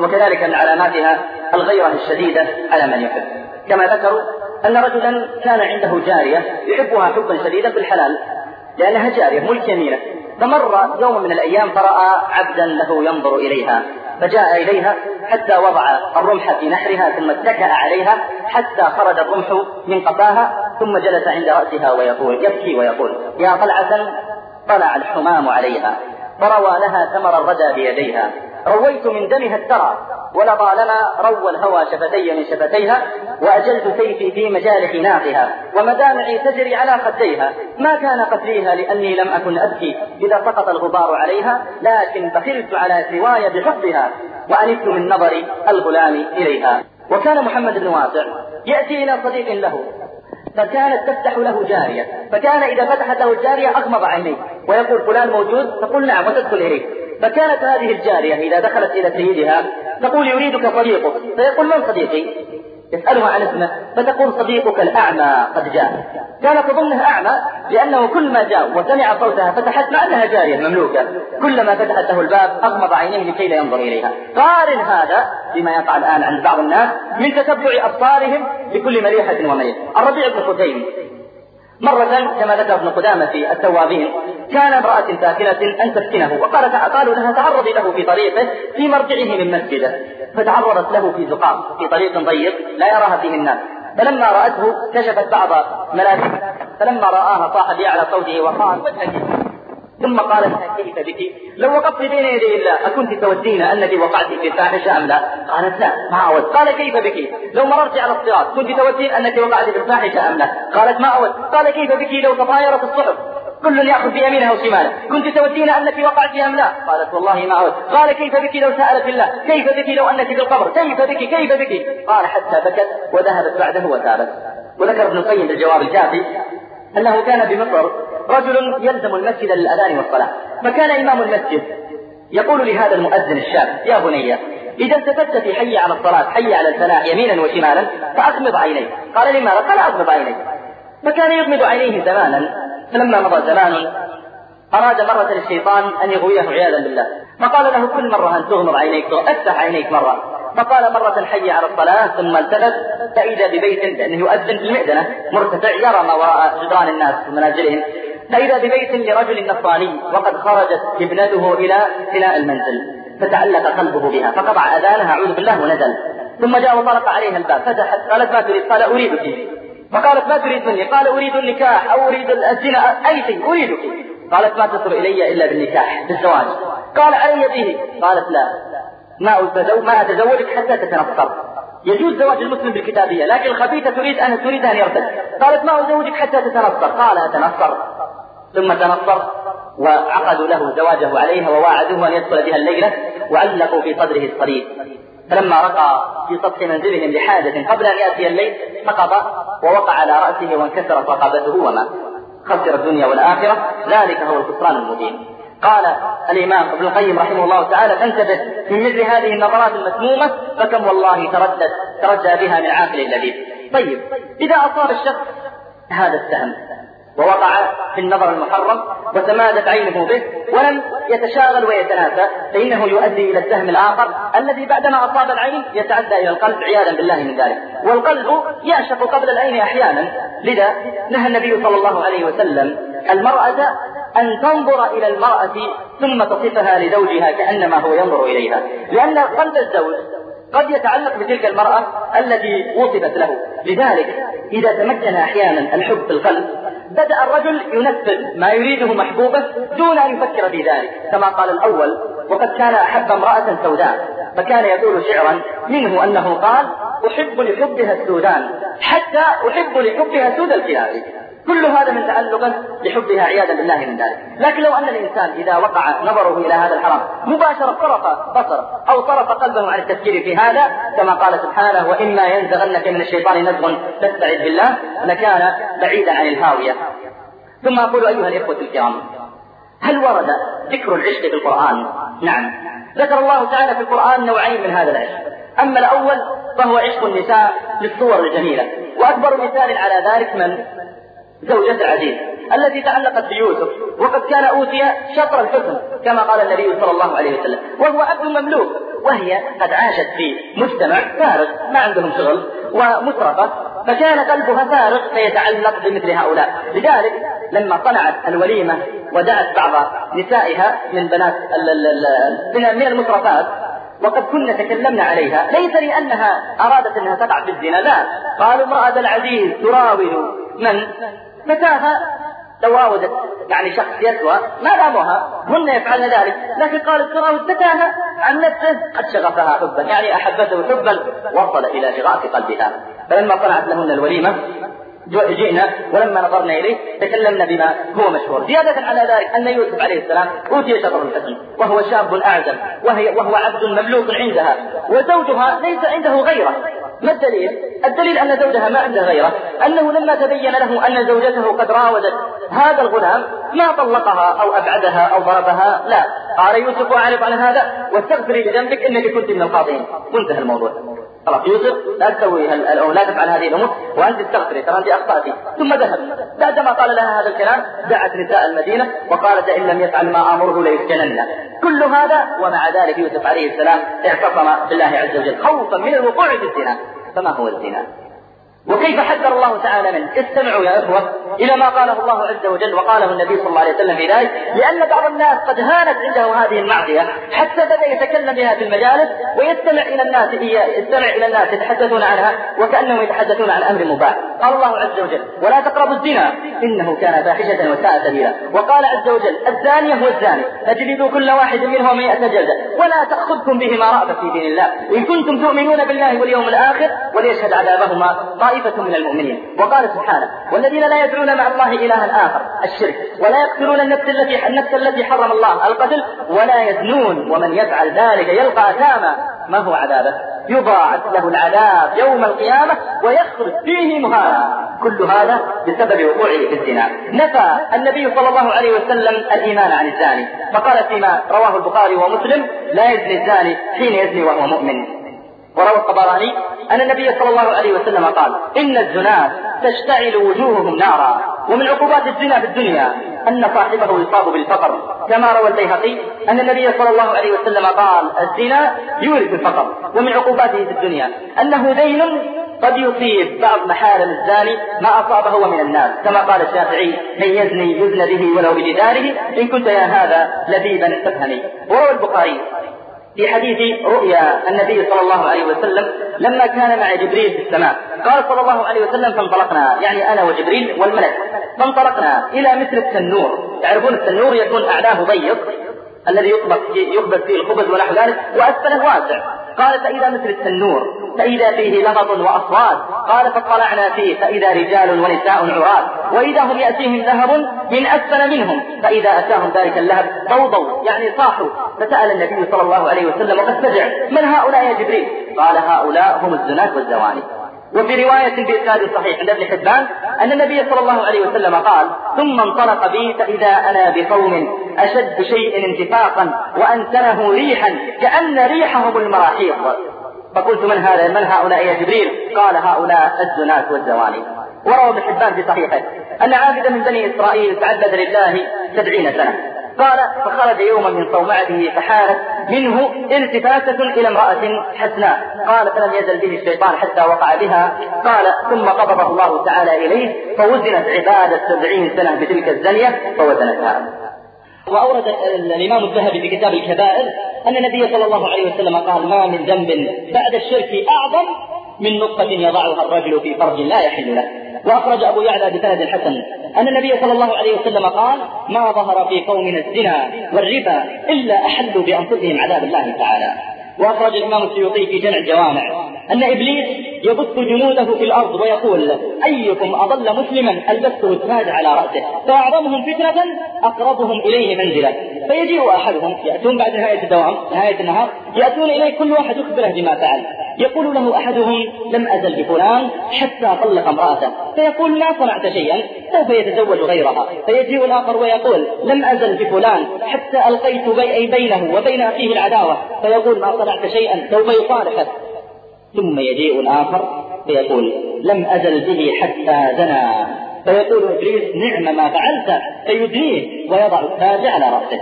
Speaker 1: وكذلك من علاماتها الغيرة الشديدة على من يحب. كما ذكروا أن رجلا كان عنده جارية يحبها حبا شديدا بالحلال لأنها جارية ملك يمينه. فمر يوم من الأيام فرأى عبدا له ينظر إليها فجاء إليها حتى وضع الرمح في نحرها ثم اتكأ عليها حتى خرج الرمح من قفاها ثم جلس عند رأسها ويقول يبكي ويقول يا طلعة طلع الحمام عليها فروى لها ثمر الردى بيديها. رويت من دمها الثرى ولطالما روى الهوى شفتي من شفتيها وأجلت سيفي في مجال خناقها ومدامعي تجري على خديها. ما كان قتليها لأني لم أكن أبكي إذا سقط الغبار عليها لكن بخلت على سواي بحبها وأنفت من نظر الغلام إليها. وكان محمد بن واسع يأتي إلى صديق له فكانت تفتح له جارية. فكان إذا فتحت له الجارية أغمض عينيه ويقول فلان موجود؟ تقول نعم وتدخل إليه. فكانت هذه الجارية إذا دخلت إلى سيدها تقول يريدك صديقك. فيقول من صديقي؟ يسألها عن اسمه فتقول صديقك الأعمى قد جاء. كانت تظنه أعمى لأنه كل ما جاء وسمع صوتها فتحت مع أنها جارية مملوكة. كلما فتحت له الباب أغمض عينيه لكي لا ينظر إليها. قارن هذا بما يقع الآن عند بعض الناس من تتبع أبصارهم لكل مريحة وميت. الربيع بن مرة كما ذكر ابن قدامة في التوابين كان امرأة ساكنة أن تسكنه وقال قالوا لها تعرضي له في طريقه في مرجعه من مسجده فتعرضت له في زقاق في طريق ضيق لا يراها فيه الناس. فلما رأته كشفت بعض ملابسها فلما رآها صاح بأعلى صوته وقال وجهك ثم قال لها كيف بك؟ لو وقفت بين يدي الله أكنت تودين أنك وقعت في الفاحشة أم لا؟ قالت لا ما أود. قال كيف بك؟ لو مررت على الصراط كنت تودين أنك وقعت في الفاحشة أم لا؟ قالت ما أود. قال كيف بك؟ لو تطايرت الصحف كل يأخذ بيمينه وشماله. كنت تودين أنك وقعت في أم لا؟ قالت والله ما أود. قال كيف بك؟ لو سألت الله. كيف بك؟ لو أنك في القبر. كيف بك؟ كيف بك؟ قال حتى بكت وذهبت بعده وتابت وذكر ابن القيم بالجواب الكافي أنه كان بمصر رجل يلزم المسجد للأذان والصلاة. فكان إمام المسجد يقول لهذا المؤذن الشاب يا بني إذا التفت في حي على الصلاة حي على الفلاح يمينا وشمالا فأغمض عينيك. قال لماذا؟ قال أغمض عينيك. فكان يغمض عينيه زمانا فلما مضى زمان أراد مرة الشيطان أن يغويه عياذا بالله. فقال له كل مرة أن تغمض عينيك أفتح عينيك مرة. فقال مرة حي على الصلاة. ثم التفت فإذا ببيت لأنه يؤذن في المئذنة مرتفع يرى ما وراء جدران الناس في منازلهم. فإذا ببيت لرجل نصراني وقد خرجت ابنته إلى فناء المنزل فتعلق قلبه بها فقطع أذانها أعوذ بالله ونزل. ثم جاء وطرق عليها الباب فتحت قالت ما تريد؟ قال أريدك فقالت ما تريد مني؟ قال أريد النكاح أو أريد الزنا أي شيء أريدك قالت ما تصل إلي إلا بالنكاح بالزواج. قال علي به قالت لا. ما أتزوج ما أتزوجك حتى تتنصر. يجوز زواج المسلم بالكتابية لكن الخبيثة تريد أن تريد أن يرتد. قالت ما أزوجك حتى تتنصر. قال أتنصر. ثم تنصر وعقدوا له زواجه عليها وواعدوه أن يدخل بها الليلة وعلقوا في صدره الصليب. فلما رقى في سطح منزلهم لحاجة قبل أن يأتي الليل سقط ووقع على رأسه وانكسرت رقبته ومات خسر الدنيا والآخرة ذلك هو الخسران المبين. قال الإمام ابن القيم رحمه الله تعالى فانتبه من مثل هذه النظرات المسمومة فكم والله تردد تردى بها من عاقل لبيب طيب إذا أصاب الشخص هذا السهم ووقع في النظر المحرم وتمادت عينه به ولم يتشاغل ويتناسى فإنه يؤدي إلى السهم الآخر الذي بعدما أصاب العين يتعدى إلى القلب عياذا بالله من ذلك. والقلب يعشق قبل العين أحيانا. لذا نهى النبي صلى الله عليه وسلم المرأة أن تنظر إلى المرأة ثم تصفها لزوجها كأنما هو ينظر إليها. لأن قلب الزوج قد يتعلق بتلك المرأة التي وصفت له. لذلك إذا تمكن أحيانا الحب في القلب بدأ الرجل ينفذ ما يريده محبوبه دون أن يفكر في ذلك كما قال الأول وقد كان أحب امرأة سوداء. فكان يقول شعرا منه أنه قال أحب لحبها السودان حتى أحب لحبها سود الكلاب. كل هذا من تعلقه بحبها عياذا بالله من ذلك. لكن لو أن الإنسان إذا وقع نظره إلى هذا الحرام مباشرة صرف بصره أو صرف قلبه عن التفكير في هذا كما قال سبحانه وإما ينزغنك من الشيطان نزغ فاستعذ بالله لكان بعيدا عن الهاوية. ثم أقول أيها الإخوة الكرام هل ورد ذكر العشق في القرآن؟ نعم. ذكر الله تعالى في القرآن نوعين من هذا العشق. أما الأول فهو عشق النساء للصور الجميلة. وأكبر مثال على ذلك من؟ زوجة العزيز التي تعلقت بيوسف وقد كان أوتي شطر الحكم كما قال النبي صلى الله عليه وسلم وهو عبد مملوك وهي قد عاشت في مجتمع فارغ ما عندهم شغل ومسرفة فكان قلبها فارغ فيتعلق بمثل هؤلاء. لذلك لما صنعت الوليمة ودعت بعض نسائها من بنات من المسرفات وقد كنا تكلمنا عليها ليس لأنها أرادت أنها تقع في الزنا لا. قالوا امرأة العزيز تراود من فتاها لو راودت يعني شخص يسوى ما لاموها هن يفعلن ذلك. لكن قالت تراودتها عن نفسه قد شغفها حبا يعني أحبته حبا وصل إلى شغاف قلبها. فلما صنعت لهن الوليمة جئنا ولما نظرنا إليه تكلمنا بما هو مشهور، زيادة على ذلك أن يوسف عليه السلام أوتي شطر الحسن وهو شاب أعزب وهي وهو عبد مملوك عندها وزوجها ليس عنده غيره. ما الدليل؟ الدليل أن زوجها ما عنده غيره أنه لما تبين له أن زوجته قد راودت هذا الغلام ما طلقها أو أبعدها أو ضربها لا. قال يوسف أعرف عن هذا واستغفري لذنبك إنك كنت من الخاطئين وانتهى الموضوع. خلاص يوسف لا تسوي أو لا تفعل هذه الأمور وأنت تستغفري ترى أنت أخطأتي. ثم ذهب. بعدما قال لها هذا الكلام دعت نساء المدينة وقالت إن لم يفعل ما آمره ليسجنن كل هذا ومع ذلك يوسف عليه السلام اعتصم بالله عز وجل خوفا من الوقوع في الزنا. فما هو الزنا؟ وكيف حذر الله تعالى منه؟ استمعوا يا إخوة إلى ما قاله الله عز وجل وقاله النبي صلى الله عليه وسلم في ذلك لأن بعض الناس قد هانت عنده هذه المعصية حتى بدأ يتكلم بها في المجالس ويستمع إلى الناس يستمع إلى الناس يتحدثون عنها وكأنهم يتحدثون عن أمر مباح. قال الله عز وجل. ولا تقربوا الزنا. إنه كان فاحشة وساء سبيلا. وقال عز وجل الزانية والزاني فاجلدوا كل واحد منهم مئة جلدة. ولا تأخذكم بهما رأفة في دين الله. إن كنتم تؤمنون بالله واليوم الآخر وليشهد عذابهما طائفة من المؤمنين. وقال سبحانه والذين لا يدعون مع الله إلها آخر الشرك. ولا يقتلون النفس التي النفس التي حرم الله القتل. ولا يزنون. ومن يفعل ذلك يلقى أثاما. ما هو عذابه؟ يضاعف له العذاب يوم القيامة ويخرج فيه مهانا كل هذا بسبب وقوعه في الزنا. نفى النبي صلى الله عليه وسلم الإيمان عن الزاني. فقال فيما رواه البخاري ومسلم لا يزني الزاني حين يزني وهو مؤمن. وروى الطبراني أن النبي صلى الله عليه وسلم قال إن الزناة تشتعل وجوههم نارا ومن عقوبات الزنا في الدنيا أن صاحبه يصاب بالفقر. كما روى البيهقي أن النبي صلى الله عليه وسلم قال الزنا يورث الفقر ومن عقوباته في الدنيا أنه دين قد يصيب بعض محارم الزاني ما أصابه هو من الناس. كما قال الشافعي من يزني يزن به ولو بجداره إن كنت يا هذا لبيبا فافهمي وروى البخاري في حديث رؤيا النبي صلى الله عليه وسلم لما كان مع جبريل في السماء. قال صلى الله عليه وسلم فانطلقنا. يعني أنا وجبريل والملك. فانطلقنا إلى مثل التنور. تعرفون التنور يكون أعلاه ضيق الذي يطبخ فيه الخبز ونحو ذلك وأسفله واسع. قال فإذا مثل التنور فإذا فيه لغط وأصوات قال فاطلعنا فيه فإذا رجال ونساء عراة وإذا هم يأتيهم ذهب من أسفل منهم فإذا أتاهم ذلك اللهب ضوضوا يعني صاحوا. فسأل النبي صلى الله عليه وسلم وقد فزع من هؤلاء يا جبريل؟ قال هؤلاء هم الزناة والزواني. وفي رواية بإسناد صحيح عند ابن حبان أن النبي صلى الله عليه وسلم قال ثم انطلق بي فإذا أنا بقوم أشد شيء انتفاقا وأنتنه ريحا كأن ريحهم المراحيض. فقلت من هذا؟ من هؤلاء يا جبريل؟ قال هؤلاء الزناة والزواني. وروى ابن حبان في صحيحه أن عابدا من بني إسرائيل تعبد لله سبعين سنة. قال فخرج يوما من صومعته فحالت منه التفاتة إلى امرأة حسناء. قال فلم يزل به الشيطان حتى وقع بها. قال ثم قبضه الله تعالى إليه فوزنت عبادة سبعين سنة بتلك الزنية فوزنتها. وأورد الإمام الذهبي في كتاب الكبائر أن النبي صلى الله عليه وسلم قال ما من ذنب بعد الشرك أعظم من نطفة يضعها الرجل في فرج لا يحل له. وأخرج أبو يعلى بسند حسن أن النبي صلى الله عليه وسلم قال ما ظهر في قومنا الزنا والربا إلا أحلوا بأنفسهم عذاب الله تعالى. وأخرج الإمام السيوطي في جمع الجوامع أن إبليس يبث جنوده في الأرض ويقول أيكم أضل مسلما ألبسته التاج على رأسه؟ فأعظمهم فتنة أقربهم إليه منزلة. فيجيء أحدهم يأتون بعد نهاية الدوام نهاية النهار يأتون إليه كل واحد يخبره بما فعل. يقول له أحدهم لم أزل بفلان حتى طلق امرأته. فيقول ما صنعت شيئا سوف يتزوج غيرها. فيجيء الآخر ويقول لم أزل بفلان حتى ألقيت بي بينه وبين أخيه العداوة. فيقول ما صنعت شيئا سوف يصالحك ثم يجيء الآخر فيقول لم أزل به حتى زنى. فيقول إبليس نعم ما فعلت. فيدنيه ويضع التاج على رأسه.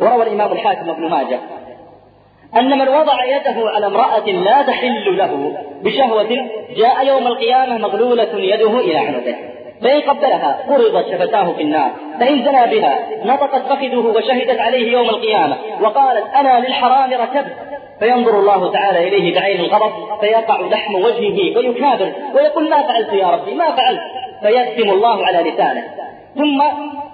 Speaker 1: وروى الإمام الحاكم ابن ماجه أن من وضع يده على امرأة لا تحل له بشهوة جاء يوم القيامة مغلولة يده إلى عنقه. فإن قبلها فرضت شفتاه في النار فإن زنى بها نطقت فخذه وشهدت عليه يوم القيامة وقالت أنا للحرام ركبت. فينظر الله تعالى إليه بعين الغضب فيقع لحم وجهه ويكابر ويقول ما فعلت يا ربي ما فعلت. فيختم الله على لسانه.
Speaker 2: ثم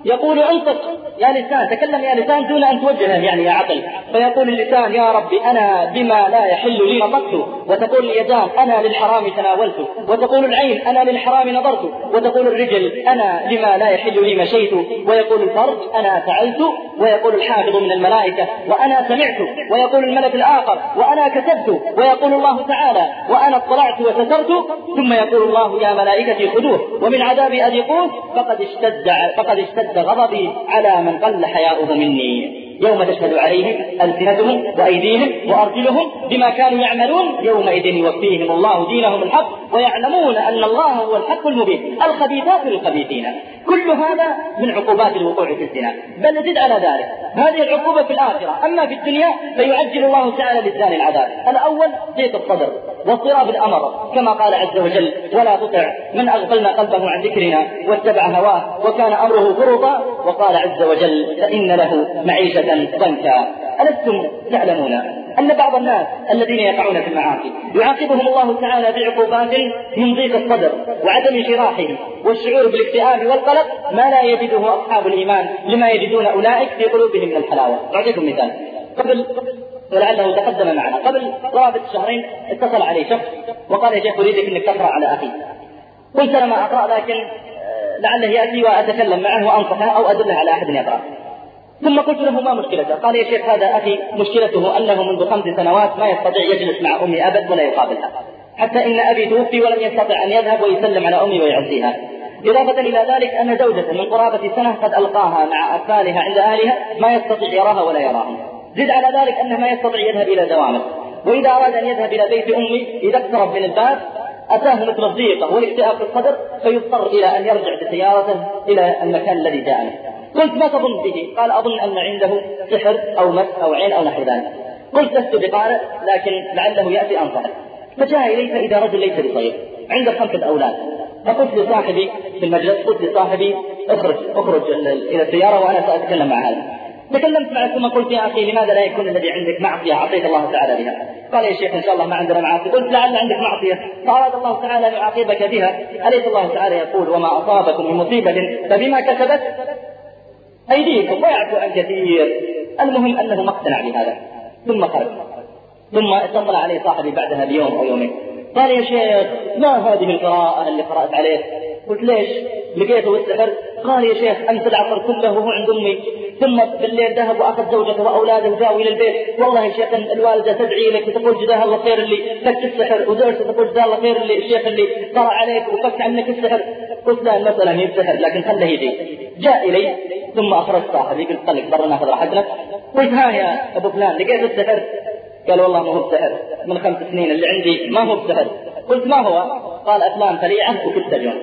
Speaker 2: يقول انطق يا لسان تكلم يا لسان دون أن توجهه يعني يا عقل. فيقول اللسان يا ربي أنا بما لا يحل لي نطقت. وتقول اليدان أنا للحرام تناولت. وتقول العين أنا للحرام نظرت. وتقول الرجل أنا لما لا يحل لي مشيت. ويقول الفرج أنا فعلت. ويقول الحافظ من الملائكة وأنا سمعت. ويقول الملك الآخر وأنا كتبت. ويقول الله تعالى وأنا اطلعت وسترت ثم يقول الله يا ملائكتي خذوه. ومن عذابي اذيقوه فقد اشتد فقد اشتد غضبي على من قل حياؤه مني. يوم تشهد عليهم ألسنتهم وأيديهم وأرجلهم بما كانوا يعملون يومئذ يوفيهم الله دينهم الحق ويعلمون أن الله هو الحق المبين. الخبيثات للخبيثين. كل هذا من عقوبات الوقوع في الزنا. بل زد على ذلك. هذه العقوبة في الآخرة. أما في الدنيا فيعجل الله تعالى للزاني العذاب. الأول ضيق الصدر واضطراب الأمر. كما قال عز وجل ولا تطع من أغفلنا قلبه عن ذكرنا واتبع هواه وكان أمره فرطا وقال عز وجل فإن له معيشة ضنكا ألستم تعلمون أن بعض الناس الذين يقعون في المعاصي يعاقبهم الله تعالى بعقوبات من ضيق الصدر وعدم شراحه والشعور بالاكتئاب والقلق ما لا يجده أصحاب الإيمان لما يجدون أولئك في قلوبهم من الحلاوة. أعطيكم مثال. قبل ولعله تقدم معنا. قبل قرابة شهرين اتصل علي شخص وقال يا شيخ أريدك أنك تقرأ على أخي. قلت أنا ما أقرأ لكن آه، لعله يأتي وأتكلم معه وأنصحه أو أدله على أحد يقرأ. ثم قلت له ما مشكلته؟ قال يا شيخ هذا أخي مشكلته أنه منذ خمس سنوات ما يستطيع يجلس مع أمي أبد ولا يقابلها. حتى إن أبي توفي ولم يستطع أن يذهب ويسلم على أمي ويعزيها. إضافة إلى ذلك أن زوجته من قرابة سنة قد ألقاها مع أطفالها عند أهلها ما يستطيع يراها ولا يراهم. زد على ذلك أنه ما يستطيع يذهب إلى دوامه. وإذا أراد أن يذهب إلى بيت أمي إذا اقترب من الباب أتاه مثل الضيقة والاكتئاب في الصدر فيضطر إلى أن يرجع بسيارته إلى المكان الذي جاء منه. قلت ما تظن به؟ قال أظن أن عنده سحر أو مس أو عين أو نحو ذلك. قلت لست بقارئ لكن لعله يأتي أنصحك فجاء إلي فإذا رجل ليس بصغير عنده خمسة أولاد. فقلت لصاحبي في المجلس قلت لصاحبي اخرج اخرج إلى السيارة وأنا سأتكلم مع هذا. تكلمت معه ثم قلت يا أخي لماذا لا يكون الذي عندك معصية؟ أعطيك الله تعالى بها؟ قال يا شيخ إن شاء الله ما عندنا معاصي، قلت لعل عندك معصية. فأراد الله تعالى أن يعاقبك بها، أليس الله تعالى يقول وما أصابكم من مصيبة فبما كسبت أيديكم ويعفو عن كثير المهم أنه ما اقتنع بهذا. ثم خرج ثم اتصل علي صاحبي بعدها بيوم أو يومين. قال يا شيخ ما هذه القراءة اللي قرأت عليه قلت ليش؟ لقيته والسحر قال يا شيخ أمس العصر كله وهو عند أمي. ثم بالليل ذهب وأخذ زوجته وأولاده وجاءوا إلى البيت والله يا شيخ الوالدة تدعي لك وتقول جزاها الله خير اللي فك السحر وزوجته تقول جزاها الله خير اللي الشيخ اللي قرأ عليك وفك عنك السحر قلت لا المسألة هي السحر لكن خله يجي. جاء إلي ثم أخرج صاحبي قلت برا ناخذ راحتنا قلت ها يا أبو فلان لقيت السحر. قال والله ما هو السحر. من خمس سنين اللي عندي ما هو السحر. قلت ما هو؟ قال أفلام خليعة وكتاجون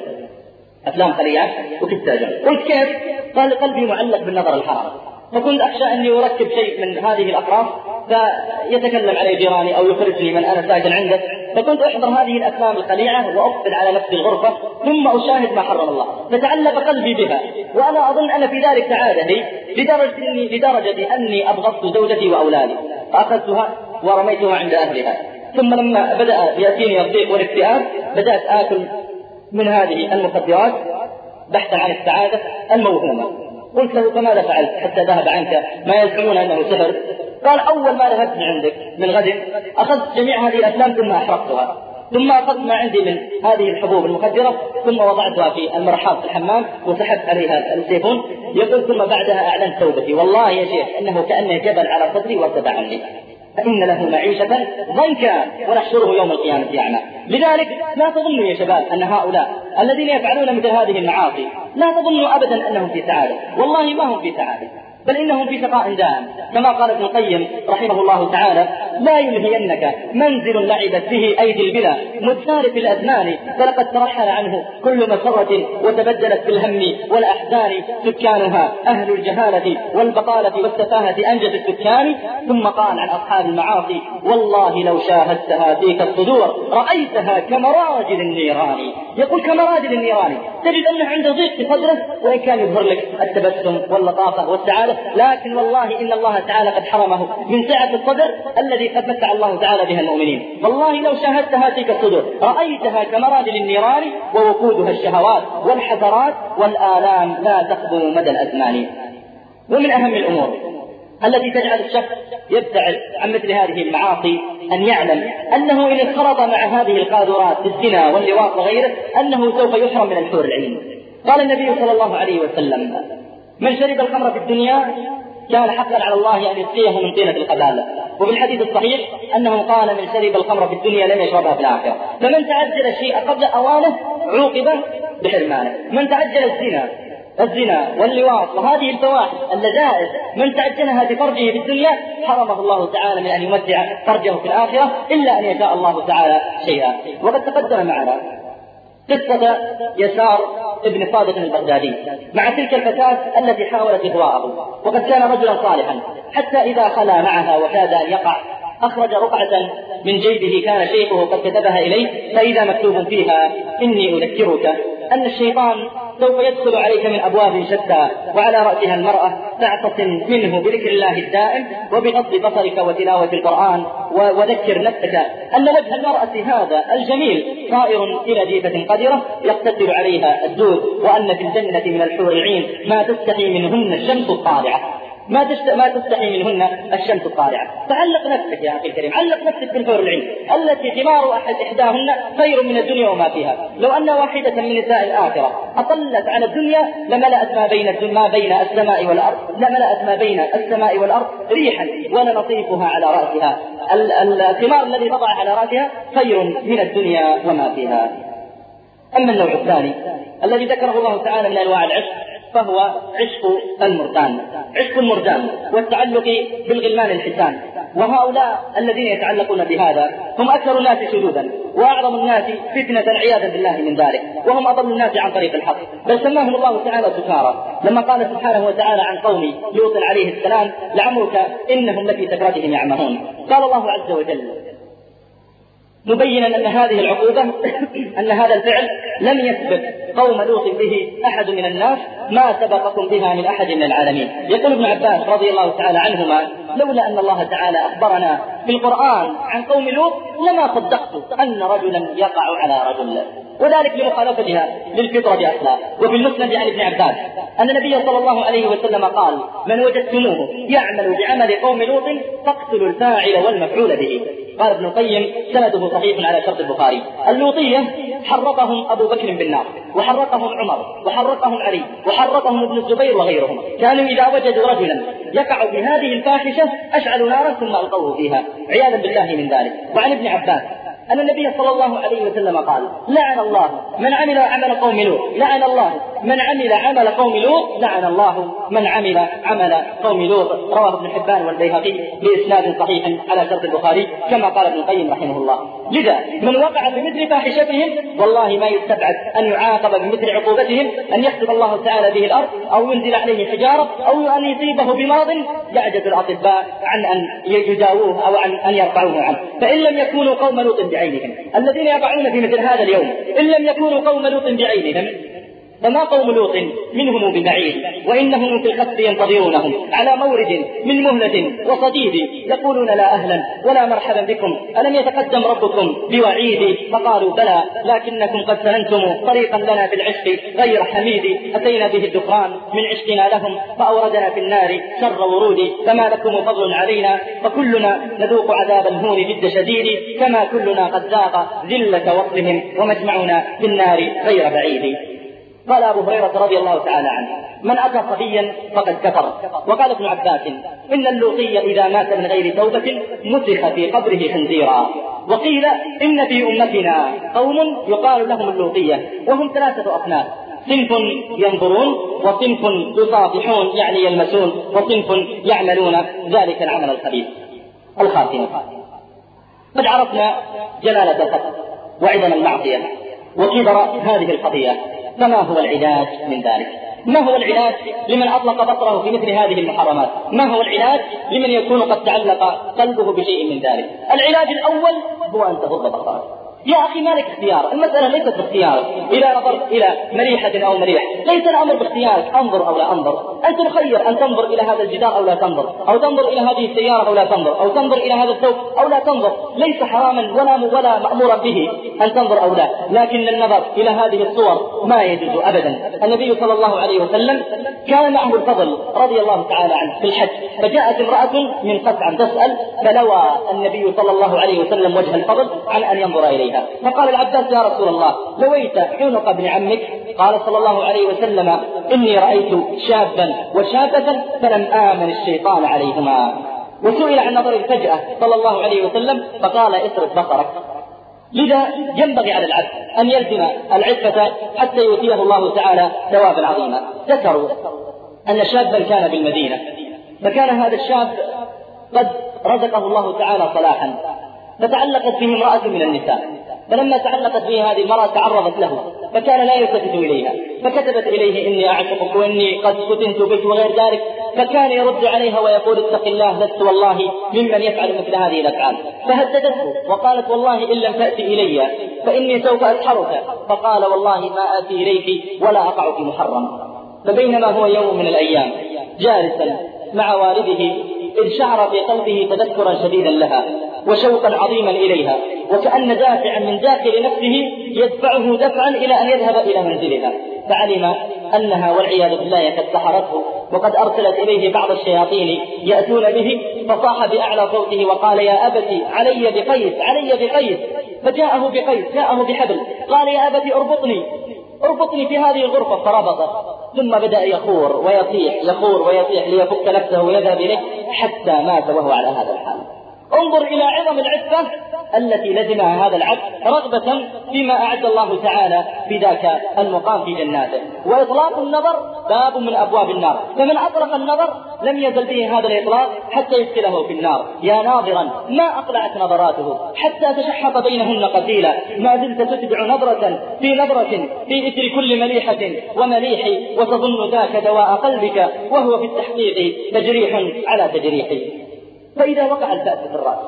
Speaker 2: أفلام خليعة وكتاجون قلت كيف؟ قال قلبي معلق بالنظر الحرام. فكنت أخشى أني أركب شيء من هذه الأطراف فيتكلم علي جيراني أو يخرجني من أنا ساكن عنده. فكنت أحضر هذه الأفلام الخليعة وأقفل على نفسي الغرفة ثم أشاهد ما حرم الله. فتعلق قلبي بها. وأنا أظن أن في ذلك سعادة لي لدرجة أني لدرجة أني أبغضت زوجتي وأولادي. فأخذتها ورميتها عند أهلها. ثم لما بدأ يأتيني الضيق والاكتئاب بدأت آكل من هذه المخدرات بحثا عن السعادة الموهومة. قلت له فماذا فعلت حتى ذهب عنك؟ ما يزعمون أنه سحر قال أول ما ذهبت من عندك من غد أخذت جميع هذه الافلام ثم أحرقتها ثم أخذت ما عندي من هذه الحبوب المخدرة ثم وضعتها في المرحاض في الحمام وسحبت عليها السيفون يقول ثم بعدها أعلنت توبتي. والله يا شيخ إنه كأنه جبل على صدري وارتفع عني فإن له معيشة ضنكا ونحشره يوم القيامة أعمى. لذلك لا تظنوا يا شباب أن هؤلاء الذين يفعلون مثل هذه المعاصي لا تظنوا أبدا أنهم في سعادة. والله ما هم في سعادة. بل إنهم في شقاء دائم كما قال ابن القيم رحمه الله تعالى لا يلهينك منزل لعبت به أيدي البلا متفارق الأزمان فلقد ترحل عنه كل مسرة وتبدلت بالهم والأحزان سكانها. أهل الجهالة والبطالة والسفاهة أنجز السكان. ثم قال عن أصحاب المعاصي والله لو شاهدتها فيك الصدور رأيتها كمراجل النيران. يقول كمراجل النيران تجد أنه عنده ضيق في صدره وإن كان يظهر لك التبسم واللطافة والسعادة لكن والله إن الله تعالى قد حرمه من سعة الصدر الذي قد متع الله تعالى بها المؤمنين. والله لو شاهدت هذه الصدور رأيتها كمراد للنيران ووقودها الشهوات والحسرات والآلام لا تخبو مدى الأزمان. ومن أهم الأمور التي تجعل الشخص يبتعد عن مثل هذه المعاصي أن يعلم أنه إن انخرط مع هذه القاذورات في الزنا واللواط وغيره أنه سوف يحرم من الحور العين. قال النبي صلى الله عليه وسلم من شرب الخمر في الدنيا كان حقا على الله أن يسقيه من طينة القباله وفي الحديث الصحيح انه قال من شرب الخمر في الدنيا لم يشربها في الآخرة. فمن تعجل الشيء قبل أوانه عوقب بحرمانه. من تعجل الزنا الزنا واللواط وهذه الفواحش اللذائذ من تعجلها بفرجه في الدنيا حرمه الله تعالى من أن يمتع فرجه في الآخرة إلا أن يشاء الله تعالى شيئا. وقد تقدم معنا قصة يسار ابن صادق البغدادي مع تلك الفتاة التي حاولت إغواءه وقد كان رجلا صالحا حتى إذا خلا معها وكاد أن يقع أخرج رقعة من جيبه كان شيخه قد كتبها إليه فإذا مكتوب فيها إني أذكرك أن الشيطان سوف يدخل عليك من أبواب شتى وعلى رأسها المرأة تعتصم منه بذكر الله الدائم وبغض بصرك وتلاوة القرآن وذكر نفسك أن وجه المرأة هذا الجميل طائر إلى جيفة قدرة يقتصر عليها الدود وأن في الجنة من الحور العين ما تستحي منهن الشمس الطالعة ما. ما تستحي منهن الشمس الطالعة. فعلق نفسك يا أخي الكريم. علق نفسك بالحور العين. التي ثمار أحد إحداهن خير من الدنيا وما فيها. لو أن واحدة من نساء الآخرة أطلت على الدنيا لملأت ما بين ما بين السماء والأرض لملأت ما بين السماء والأرض ريحا ولنطيفها على رأسها. الثمار الذي تضع على رأسها خير من الدنيا وما فيها. أما النوع الثاني الذي ذكره الله تعالى من أنواع العشق فهو عشق المردان عشق المردان والتعلق بالغلمان الحسان. وهؤلاء الذين يتعلقون بهذا هم أكثر الناس شذوذا وأعظم الناس فتنة عياذا بالله من ذلك وهم أضل الناس عن طريق الحق. بل سماهم الله تعالى سكارى. لما قال سبحانه وتعالى عن قوم لوط عليه السلام لعمرك إنهم لفي سكرتهم يعمهون. قال الله عز وجل مبينا أن هذه العقوبة أن هذا الفعل لم يسبق قوم لوط به أحد من الناس ما سبقكم بها من أحد من العالمين. يقول ابن عباس رضي الله تعالى عنهما لولا أن الله تعالى أخبرنا في القران عن قوم لوط لما صدقت أن رجلا يقع على رجل. وذلك لمخالفتها للفطرة بأصلها وفي المسند عن ابن عباس أن النبي صلى الله عليه وسلم قال من وجدتموه يعمل بعمل قوم لوط فاقتلوا الفاعل والمفعول به. قال ابن القيم سنده صحيح على شرط البخاري. اللوطية حرقهم أبو بكر بالنار وحرقهم عمر وحرقهم علي وحرقهم ابن الزبير وغيرهم. كانوا إذا وجدوا رجلا يقع بهذه الفاحشة أشعلوا نارا ثم ألقوه فيها. عياذا بالله من ذلك. وعن ابن عباس أن النبي صلى الله عليه وسلم قال لعن الله من عمل عمل قوم لوط لعن الله من عمل عمل قوم لوط لعن الله من عمل عمل قوم لوط. رواه ابن حبان والبيهقي بإسناد صحيح على شرط البخاري كما قال ابن القيم رحمه الله. لذا من وقع بمثل فاحشتهم والله ما يستبعد أن يعاقب بمثل عقوبتهم أن يخسف الله تعالى به الأرض أو ينزل عليه حجارة أو أن يصيبه بمرض يعجز الأطباء عن أن يجاووه أو عن أن يرفعوه عنه. فإن لم يكونوا قوم لوط بعينهم. الذين يقعون في مثل هذا اليوم إن لم يكونوا قوم لوط بعينهم فما قوم لوط منهم ببعيد وإنهم في الخسف ينتظرونهم على مورد من مهلة وصديد يقولون لا أهلا ولا مرحبا بكم ألم يتقدم ربكم بوعيد؟ فقالوا بلى لكنكم قد سننتم طريقا لنا في العشق غير حميد أتينا به الدخان من عشقنا لهم فأوردنا في النار شر ورود فما لكم فضل علينا فكلنا نذوق عذاب الهون جد شديد كما كلنا قد ذاق ذلة وصلهم ومجمعنا في النار غير بعيد. قال أبو هريرة رضي الله تعالى عنه من أتى صبيا فقد كفر. وقال ابن عباس إن اللوطي إذا مات من غير توبة مسخ في قبره خنزيرا. وقيل إن في أمتنا قوم يقال لهم اللوطية وهم ثلاثة أصناف صنف ينظرون وصنف يصافحون يعني يلمسون وصنف يعملون ذلك العمل الخبيث. الخاتمة. قد عرفنا جلالة الخطأ وعدم المعصية وكبر هذه القضية. فما هو العلاج من ذلك ما هو العلاج لمن أطلق بصره في مثل هذه المحرمات؟ ما هو العلاج لمن يكون قد تعلق قلبه بشيء من ذلك؟ العلاج الأول هو أن تغض بصرك. يا أخي مالك اختيار، المسألة ليست باختيار، إذا نظرت إلى مريحه أو مريح ليس الأمر باختيارك. أنظر أو لا أنظر. أنت مخير أن تنظر إلى هذا الجدار أو لا تنظر أو تنظر إلى هذه السيارة أو لا تنظر أو تنظر إلى هذا الثوب أو لا تنظر. ليس حراما ولا ولا مأمورا به أن تنظر أو لا. لكن النظر إلى هذه الصور ما يجوز أبدا. النبي صلى الله عليه وسلم كان معه الفضل رضي الله تعالى عنه في الحج. فجاءت امرأة من قسعة تسأل فلوى النبي صلى الله عليه وسلم وجه الفضل عن أن ينظر إليها فقال العباس يا رسول الله لويت عنق ابن عمك. قال صلى الله عليه وسلم إني رأيت شابا وشابة فلم آمن الشيطان عليهما. وسئل عن نظر الفجأة صلى الله عليه وسلم فقال اصرف بصرك. لذا ينبغي على العبد أن يلزم العفة حتى يؤتيه الله تعالى ثوابا عظيما. ذكروا أن شابا كان بالمدينة فكان هذا الشاب قد رزقه الله تعالى صلاحا فتعلقت به امرأة من النساء. فلما تعلقت به هذه المرأة تعرضت له فكان لا يلتفت إليها. فكتبت إليه إني أعشقك وإني قد فتنت بك وغير ذلك. فكان يرد عليها ويقول اتق الله لست والله ممن يفعل مثل هذه الأفعال فهددته وقالت والله إن لم تأتي إلي فإني سوف أسحرك فقال والله ما آتي إليك ولا أقع في محرم فبينما هو يوم من الأيام جالسا مع والده إذ شعر في قلبه تذكرا شديدا لها وشوقا عظيما إليها. وكأن دافعا من داخل نفسه يدفعه دفعا إلى أن يذهب إلى منزلها. فعلم أنها والعياذ بالله قد سحرته وقد أرسلت إليه بعض الشياطين يأتون به فصاح بأعلى صوته وقال يا أبتي علي بقيس علي بقيس. فجاءه بقيس جاءه بحبل قال يا أبتي اربطني اربطني في هذه الغرفة. فربطه ثم بدأ يخور ويصيح يخور ويصيح ليفك نفسه ويذهب إليه حتى مات وهو على هذا الحال. انظر إلى عظم العفة التي لزمها هذا العبد رغبة فيما أعد الله تعالى في ذاك المقام في جناته. وإطلاق النظر باب من أبواب النار. فمن أطلق النظر لم يزل به هذا الإطلاق حتى يدخله في النار. يا ناظرا ما أقلعت نظراته حتى تشحط بينهن قتيلا؟ ما زلت تتبع نظرة في نظرة في إثر كل مليحة ومليح وتظن ذاك دواء قلبك وهو في التحقيق تجريح على تجريح. فإذا وقع البأس في الرأس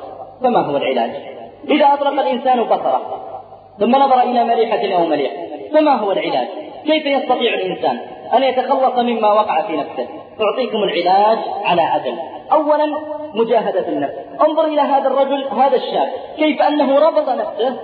Speaker 2: فما هو العلاج؟ إذا أطلق الإنسان بصره ثم نظر إلى مليحة أو مليح فما هو العلاج؟ كيف يستطيع الإنسان أن يتخلص مما وقع في نفسه؟ أعطيكم العلاج على عدل. أولا مجاهدة النفس، انظر إلى هذا الرجل هذا الشاب، كيف أنه ربط نفسه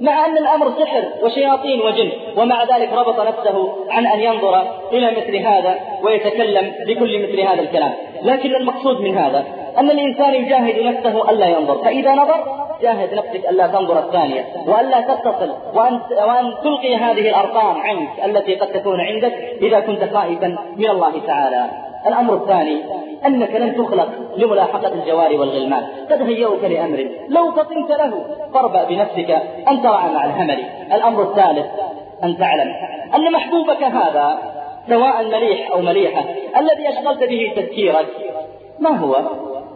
Speaker 2: مع أن الأمر سحر وشياطين وجن ومع ذلك ربط نفسه عن أن ينظر إلى مثل هذا ويتكلم بكل مثل هذا الكلام لكن المقصود من هذا أن الإنسان يجاهد نفسه ألا ينظر. فإذا نظر جاهد نفسك ألا تنظر الثانية وألا تتصل وأن, وأن تلقي هذه الأرقام عنك التي قد تكون عندك إذا كنت خائفا من الله تعالى. الأمر الثاني أنك لن تخلق لملاحقة الجوار والغلمان قد هيئوك لأمر لو فطنت له فاربأ بنفسك أن ترعى مع الهمل. الأمر الثالث أن تعلم أن محبوبك هذا سواء مليح أو مليحة الذي أشغلت به تفكيرك ما هو؟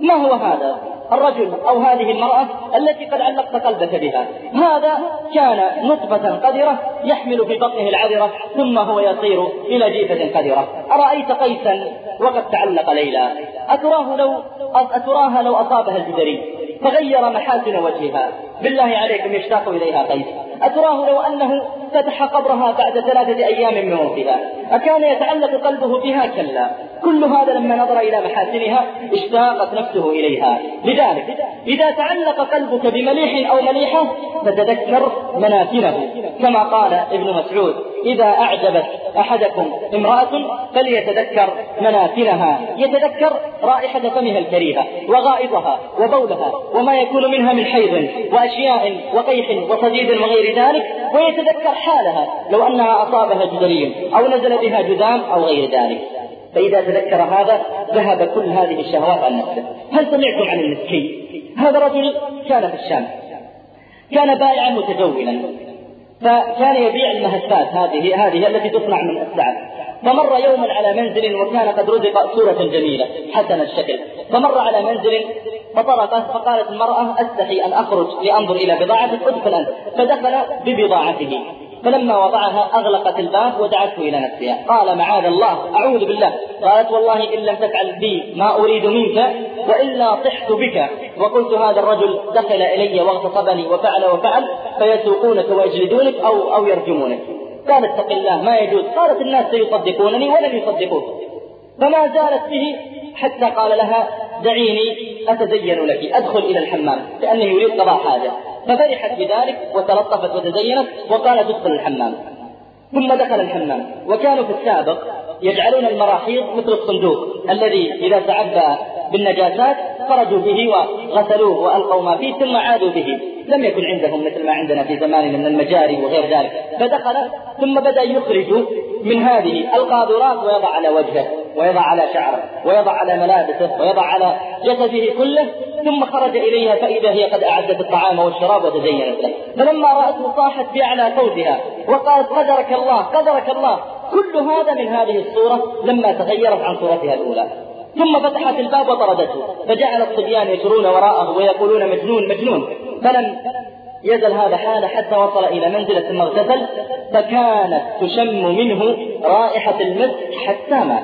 Speaker 2: ما هو هذا؟ الرجل أو هذه المرأة التي قد علقت قلبك بها. هذا كان نطفة قذرة يحمل في بطنه العذرة ثم هو يصير إلى جيفة قذرة. أرأيت قيسا وقد تعلق ليلى. أتراه لو أتراها لو أصابها الجدري. فغير محاسن وجهها. بالله عليكم يشتاق إليها قيس. أتراه لو أنه فتح قبرها بعد ثلاثة أيام من موتها. أكان يتعلق قلبه بها كلا. كل هذا لما نظر إلى محاسنها اشتاقت نفسه إليها. لذلك إذا تعلق قلبك بمليح أو مليحة فتذكر مناكنه كما قال ابن مسعود. إذا أعجبت أحدكم امرأة فليتذكر مناكنها يتذكر رائحة فمها الكريهة وغائطها وبولها وما يكون منها من حيض وأشياء وقيح وصديد وغير ذلك ويتذكر حالها لو أنها أصابها جدري أو نزل بها جذام أو غير ذلك. فإذا تذكر هذا ذهب كل هذه الشهوات عن نفسه. هل سمعتم عن المسكين؟ هذا رجل كان في الشام. كان بائعا متجولا. فكان يبيع المهسات هذه هذه التي تصنع من السعد فمر يوما على منزل وكان قد رزق صورة جميلة حسن الشكل. فمر على منزل فطرقه فقالت المرأة أستحي أن أخرج لأنظر إلى بضاعتك ادخل أنت فدخل ببضاعته. فلما وضعها أغلقت الباب ودعته إلى نفسها. قال معاذ الله أعوذ بالله. قالت والله إن لم تفعل بي ما أريد منك وإلا طحت بك. وقلت هذا الرجل دخل إلي واغتصبني وفعل وفعل فيسوقونك ويجلدونك أو أو يرجمونك. قال اتق الله ما يجوز. قالت الناس سيصدقونني ولن يصدقوك. فما زالت به حتى قال لها دعيني أتزين لك أدخل إلى الحمام لأنه يريد قضاء حاجة. ففرحت بذلك وتلطفت وتزينت وقالت ادخل الحمام. ثم دخل الحمام. وكانوا في السابق يجعلون المراحيض مثل الصندوق الذي إذا تعبى بالنجاسات خرجوا به وغسلوه وألقوا ما فيه ثم عادوا به. لم يكن عندهم مثل ما عندنا في زماننا من المجاري وغير ذلك. فدخل ثم بدأ يخرج من هذه القاذورات ويضع على وجهه ويضع على شعره ويضع على ملابسه ويضع على جسده كله ثم خرج إليها فإذا هي قد أعدت الطعام والشراب وتزينت له. فلما رأته صاحت بأعلى صوتها وقالت قدرك الله قدرك الله. كل هذا من هذه الصورة لما تغيرت عن صورتها الأولى. ثم فتحت الباب وطردته فجعل الصبيان يجرون وراءه ويقولون مجنون مجنون. فلم يزل هذا حاله حتى وصل إلى منزلة ثم اغتسل فكانت تشم منه رائحة المسك حتى مات.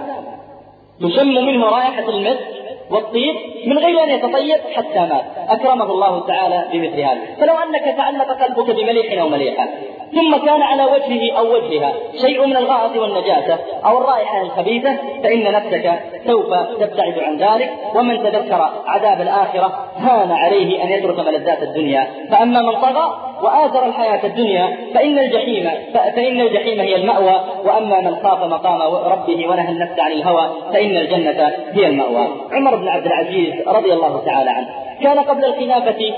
Speaker 2: تشم منه رائحة المسك والطيب من غير أن يتطيب حتى مات. أكرمه الله تعالى بمثل هذا. فلو أنك تعلق قلبك بمليح أو مليحة ثم كان على وجهه أو وجهها شيء من الغائط والنجاسة أو الرائحة الخبيثة فإن نفسك سوف تبتعد عن ذلك. ومن تذكر عذاب الآخرة هان عليه أن يترك ملذات الدنيا. فأما من طغى وآثر الحياة الدنيا فإن الجحيم فإن الجحيم هي المأوى وأما من خاف مقام ربه ونهى النفس عن الهوى فإن الجنة هي المأوى. عمر بن عبد العزيز رضي الله تعالى عنه. كان قبل الخلافة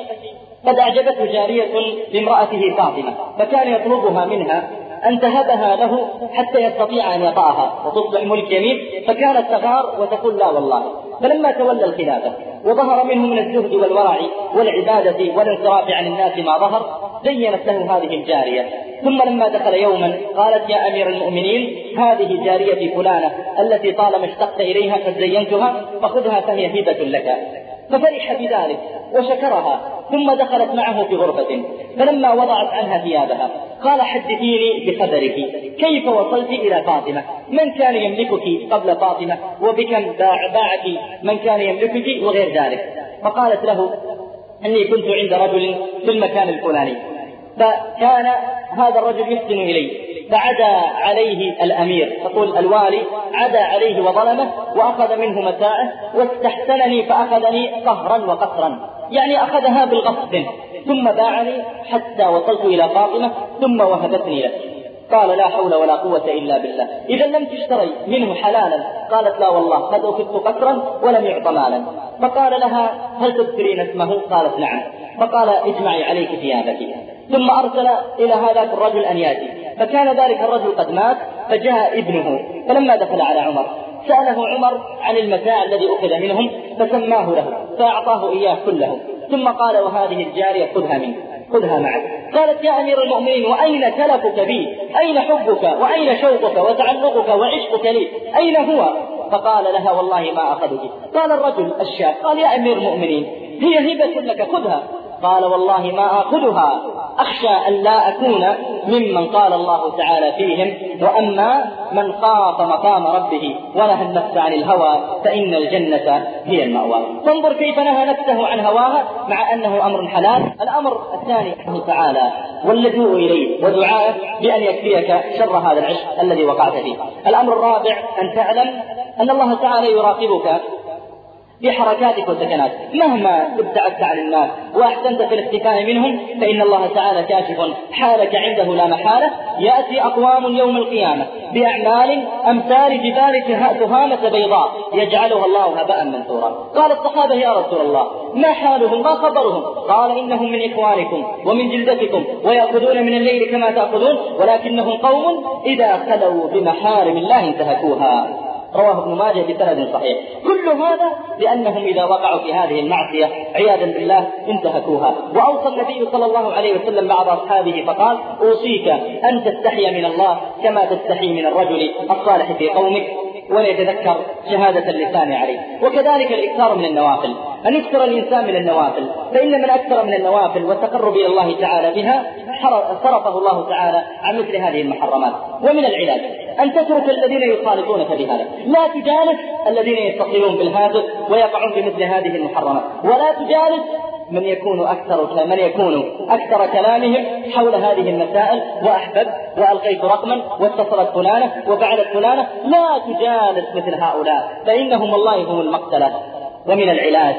Speaker 2: قد أعجبته جارية لامرأته فاطمة فكان يطلبها منها أن تهبها له حتى يستطيع أن يطأها وتصبح ملك يمين فكانت تغار وتقول لا والله. فلما تولى الخلافة وظهر منه من الزهد والورع والعبادة والانصراف عن الناس ما ظهر زينت له هذه الجارية. ثم لما دخل يوما قالت يا أمير المؤمنين هذه جاريتي فلانة التي طالما اشتقت إليها قد زينتها فخذها فهي هبة لك. ففرح بذلك وشكرها ثم دخلت معه في غرفة فلما وضعت عنها ثيابها قال حدثيني بخبرك كيف وصلت إلى فاطمة؟ من كان يملكك قبل فاطمة؟ وبكم باعك من كان يملكك وغير ذلك؟ فقالت له أني كنت عند رجل في المكان الفلاني. فكان هذا الرجل يحسن إلي فعدا عليه الأمير. تقول الوالي عدا عليه وظلمه وأخذ منه متاعه واستحسنني فأخذني قهرا وقسرا يعني أخذها بالغصب ثم باعني حتى وصلت إلى فاطمة ثم وهبتني له قال لا حول ولا قوة إلا بالله. إذا لم تشتري منه حلالا. قالت لا والله قد أخذت قسرا ولم يعط مالا. فقال لها هل تذكرين اسمه؟ قالت نعم. فقال اجمعي عليك ثيابك. ثم أرسل إلى هذاك الرجل أن يأتي. فكان ذلك الرجل قد مات فجاء ابنه فلما دخل على عمر سأله عمر عن المتاع الذي أخذ منهم فسماه له فأعطاه إياه كله ثم قال وهذه الجارية خذها منك خذها معك قالت يا أمير المؤمنين وأين تلفك بي؟ أين حبك؟ وأين شوقك؟ وتعلقك؟ وعشقك لي؟ أين هو؟ فقال لها والله ما أخذك. قال الرجل الشاب قال يا أمير المؤمنين هي هبة لك خذها. قال والله ما آخذها. أخشى أن لا أكون ممن قال الله تعالى فيهم وأما من خاف مقام ربه ونهى النفس عن الهوى فإن الجنة هي المأوى. فانظر كيف نهى نفسه عن هواها مع أنه أمر حلال. الأمر الثاني الله تعالى. واللجوء إليه ودعائه بأن يكفيك شر هذا العشق الذي وقعت فيه. الأمر الرابع أن تعلم أن الله تعالى يراقبك في حركاتك وسكناتك. مهما ابتعدت عن الناس وأحسنت في الاختفاء منهم فإن الله تعالى كاشف حالك عنده لا محالة. يأتي أقوام يوم القيامة بأعمال أمثال جبال تهامة بيضاء يجعلها الله هباء منثورا. قال الصحابة يا رسول الله ما حالهم؟ ما خبرهم؟ قال إنهم من إخوانكم ومن جلدتكم ويأخذون من الليل كما تأخذون ولكنهم قوم إذا خلوا بمحارم الله انتهكوها. رواه ابن ماجه بسند صحيح. كل هذا لأنهم إذا وقعوا في هذه المعصية عياذا بالله انتهكوها. وأوصى النبي صلى الله عليه وسلم بعض أصحابه فقال أوصيك أن تستحي من الله كما تستحي من الرجل الصالح في قومك. وليتذكر شهادة اللسان عليه. وكذلك الإكثار من النوافل. أن يكثر الإنسان من النوافل. فإن من أكثر من النوافل والتقرب إلى الله تعالى بها صرفه الله تعالى عن مثل هذه المحرمات. ومن العلاج. أن تترك الذين يخالطونك بهذا لا تجالس الذين يتصلون بالهاتف ويقعون بمثل هذه المحرمات. ولا تجالس من يكون أكثر من يكون أكثر كلامهم حول هذه المسائل وأحببت وألقيت رقما واتصلت فلانة وفعلت فلانة لا تجالس مثل هؤلاء فإنهم والله هم المقتلة. ومن العلاج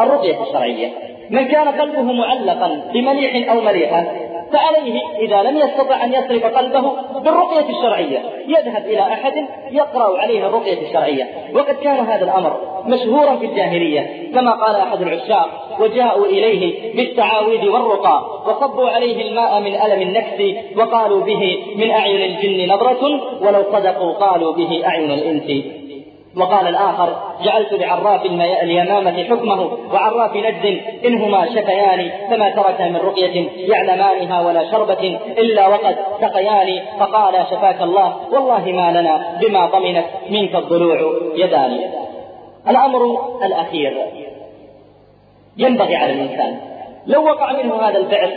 Speaker 2: الرقية الشرعية. من كان قلبه معلقا بمليح أو مليحة فعليه إذا لم يستطع أن يصرف قلبه بالرقية الشرعية. يذهب إلى أحد يقرأ عليه الرقية الشرعية. وقد كان هذا الأمر مشهورا في الجاهلية كما قال أحد العشاق وجاءوا إليه بالتعاويذ والرقى وصبوا عليه الماء من ألم النكس وقالوا به من أعين الجن نظرة ولو صدقوا قالوا به أعين الإنس. وقال الآخر جعلت لعراف اليمامة حكمه وعراف نجد إنهما شفيان فما ترك من رقية يعلمانها ولا شربة إلا وقد سقيان. فقال شفاك الله والله ما لنا بما ضمنت منك الضلوع يدان الأمر الأخير ينبغي على الإنسان. لو وقع منه هذا الفعل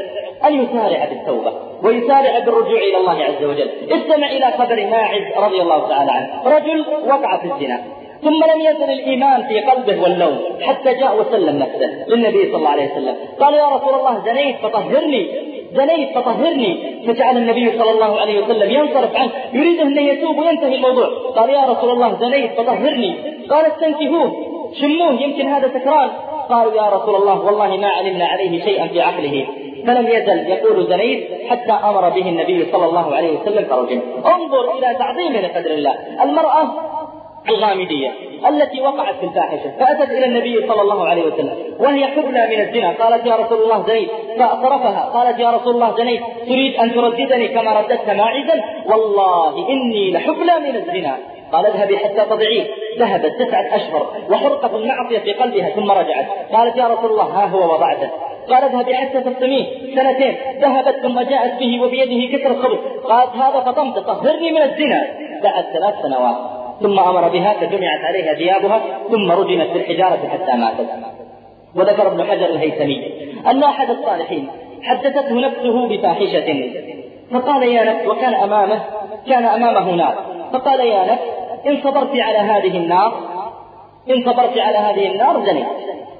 Speaker 2: أن يسارع بالتوبة ويسارع بالرجوع إلى الله عز وجل. استمع إلى خبر ماعز رضي الله تعالى عنه. رجل وقع في الزنا ثم لم يزل الإيمان في قلبه واللوم حتى جاء وسلم نفسه للنبي صلى الله عليه وسلم. قال يا رسول الله زنيت فطهرني زنيت فطهرني. فجعل النبي صلى الله عليه وسلم ينصرف عنه يريد أن يتوب وينتهي الموضوع. قال يا رسول الله زنيت فطهرني. قال استنكهوه شموه يمكن هذا سكران قالوا يا رسول الله والله ما علمنا عليه شيئا في عقله. فلم يزل يقول زنيت حتى أمر به النبي صلى الله عليه وسلم فرجم انظر إلى تعظيمه لقدر الله. المرأة الغامدية التي وقعت في الفاحشة فأتت إلى النبي صلى الله عليه وسلم وهي حبلى من الزنا. قالت يا رسول الله زنيت. فأصرفها قالت يا رسول الله زنيت. تريد أن ترددني كما رددت ماعزا والله إني لحبلى من الزنا. قال اذهبي حتى تضعيه. ذهبت تسعة أشهر وحرقت المعصية في قلبها ثم رجعت. قالت يا رسول الله ها هو وضعته قال اذهبي حتى تفطميه سنتين. ذهبت ثم جاءت به وبيده كسر الخبز. قالت هذا فطمت طهرني من الزنا. بعد ثلاث سنوات. ثم أمر بها فجمعت عليها ثيابها ثم رجمت بالحجاره حتى ماتت. وذكر ابن حجر الهيثمي أن أحد الصالحين حدثته نفسه بفاحشة. فقال يا نفس وكان أمامه كان أمامه نار. فقال يا نفس إن صبرت على هذه النار إن صبرت على هذه النار زنيت.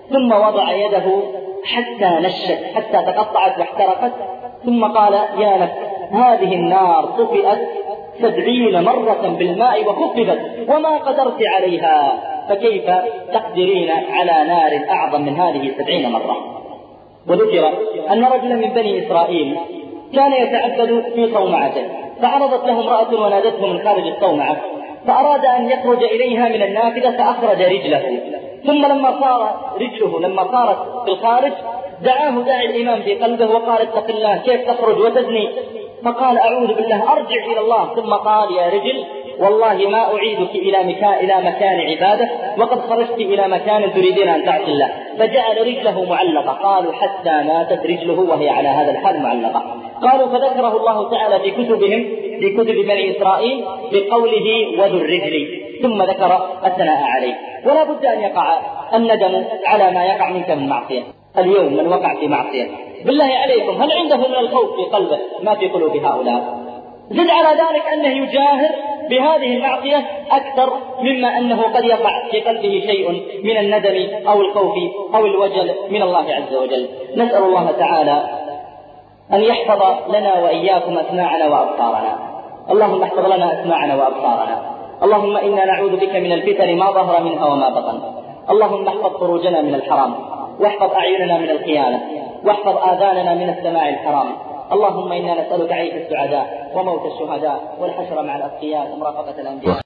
Speaker 2: ثم وضع يده حتى نشت حتى تقطعت واحترقت. ثم قال يا نفس هذه النار طفئت سبعين مرة بالماء وخففت وما قدرت عليها. فكيف تقدرين على نار أعظم من هذه سبعين مرة؟ وذكر أن رجلا من بني إسرائيل كان يتعبد في صومعته فعرضت له امرأة ونادته من خارج الصومعة. فأراد أن يخرج إليها من النافذة فأخرج رجله. ثم لما صار رجله لما صارت في الخارج دعاه داعي الإمام في قلبه وقال اتق الله كيف تخرج وتزني؟ فقال أعوذ بالله أرجع إلى الله. ثم قال يا رجل والله ما أعيدك إلى مكان إلى مكان عبادة وقد خرجت إلى مكان تريدين أن تعصي الله. فجعل رجله معلقة. قالوا حتى ماتت رجله وهي على هذا الحال معلقة. قالوا فذكره الله تعالى في كتبهم في كتب بني إسرائيل بقوله وذو الرجل ثم ذكر الثناء عليه. ولا بد أن يقع الندم على ما يقع منك من معصية. اليوم من وقع في معصية. بالله عليكم هل عنده من الخوف في قلبه؟ ما في قلوب هؤلاء. زد على ذلك أنه يجاهر بهذه المعصية أكثر مما أنه قد يقع في قلبه شيء من الندم أو الخوف أو الوجل من الله عز وجل. نسأل الله تعالى أن يحفظ لنا وإياكم أسماعنا وأبصارنا. اللهم احفظ لنا أسماعنا وأبصارنا. اللهم إنا نعوذ بك من الفتن ما ظهر منها وما بطن. اللهم احفظ فروجنا من الحرام. واحفظ أعيننا من الخيانة. واحفظ آذاننا من السماع الحرام. اللهم إنا نسألك عيش السعداء وموت الشهداء والحشر مع الأتقياء ومرافقة الأنبياء.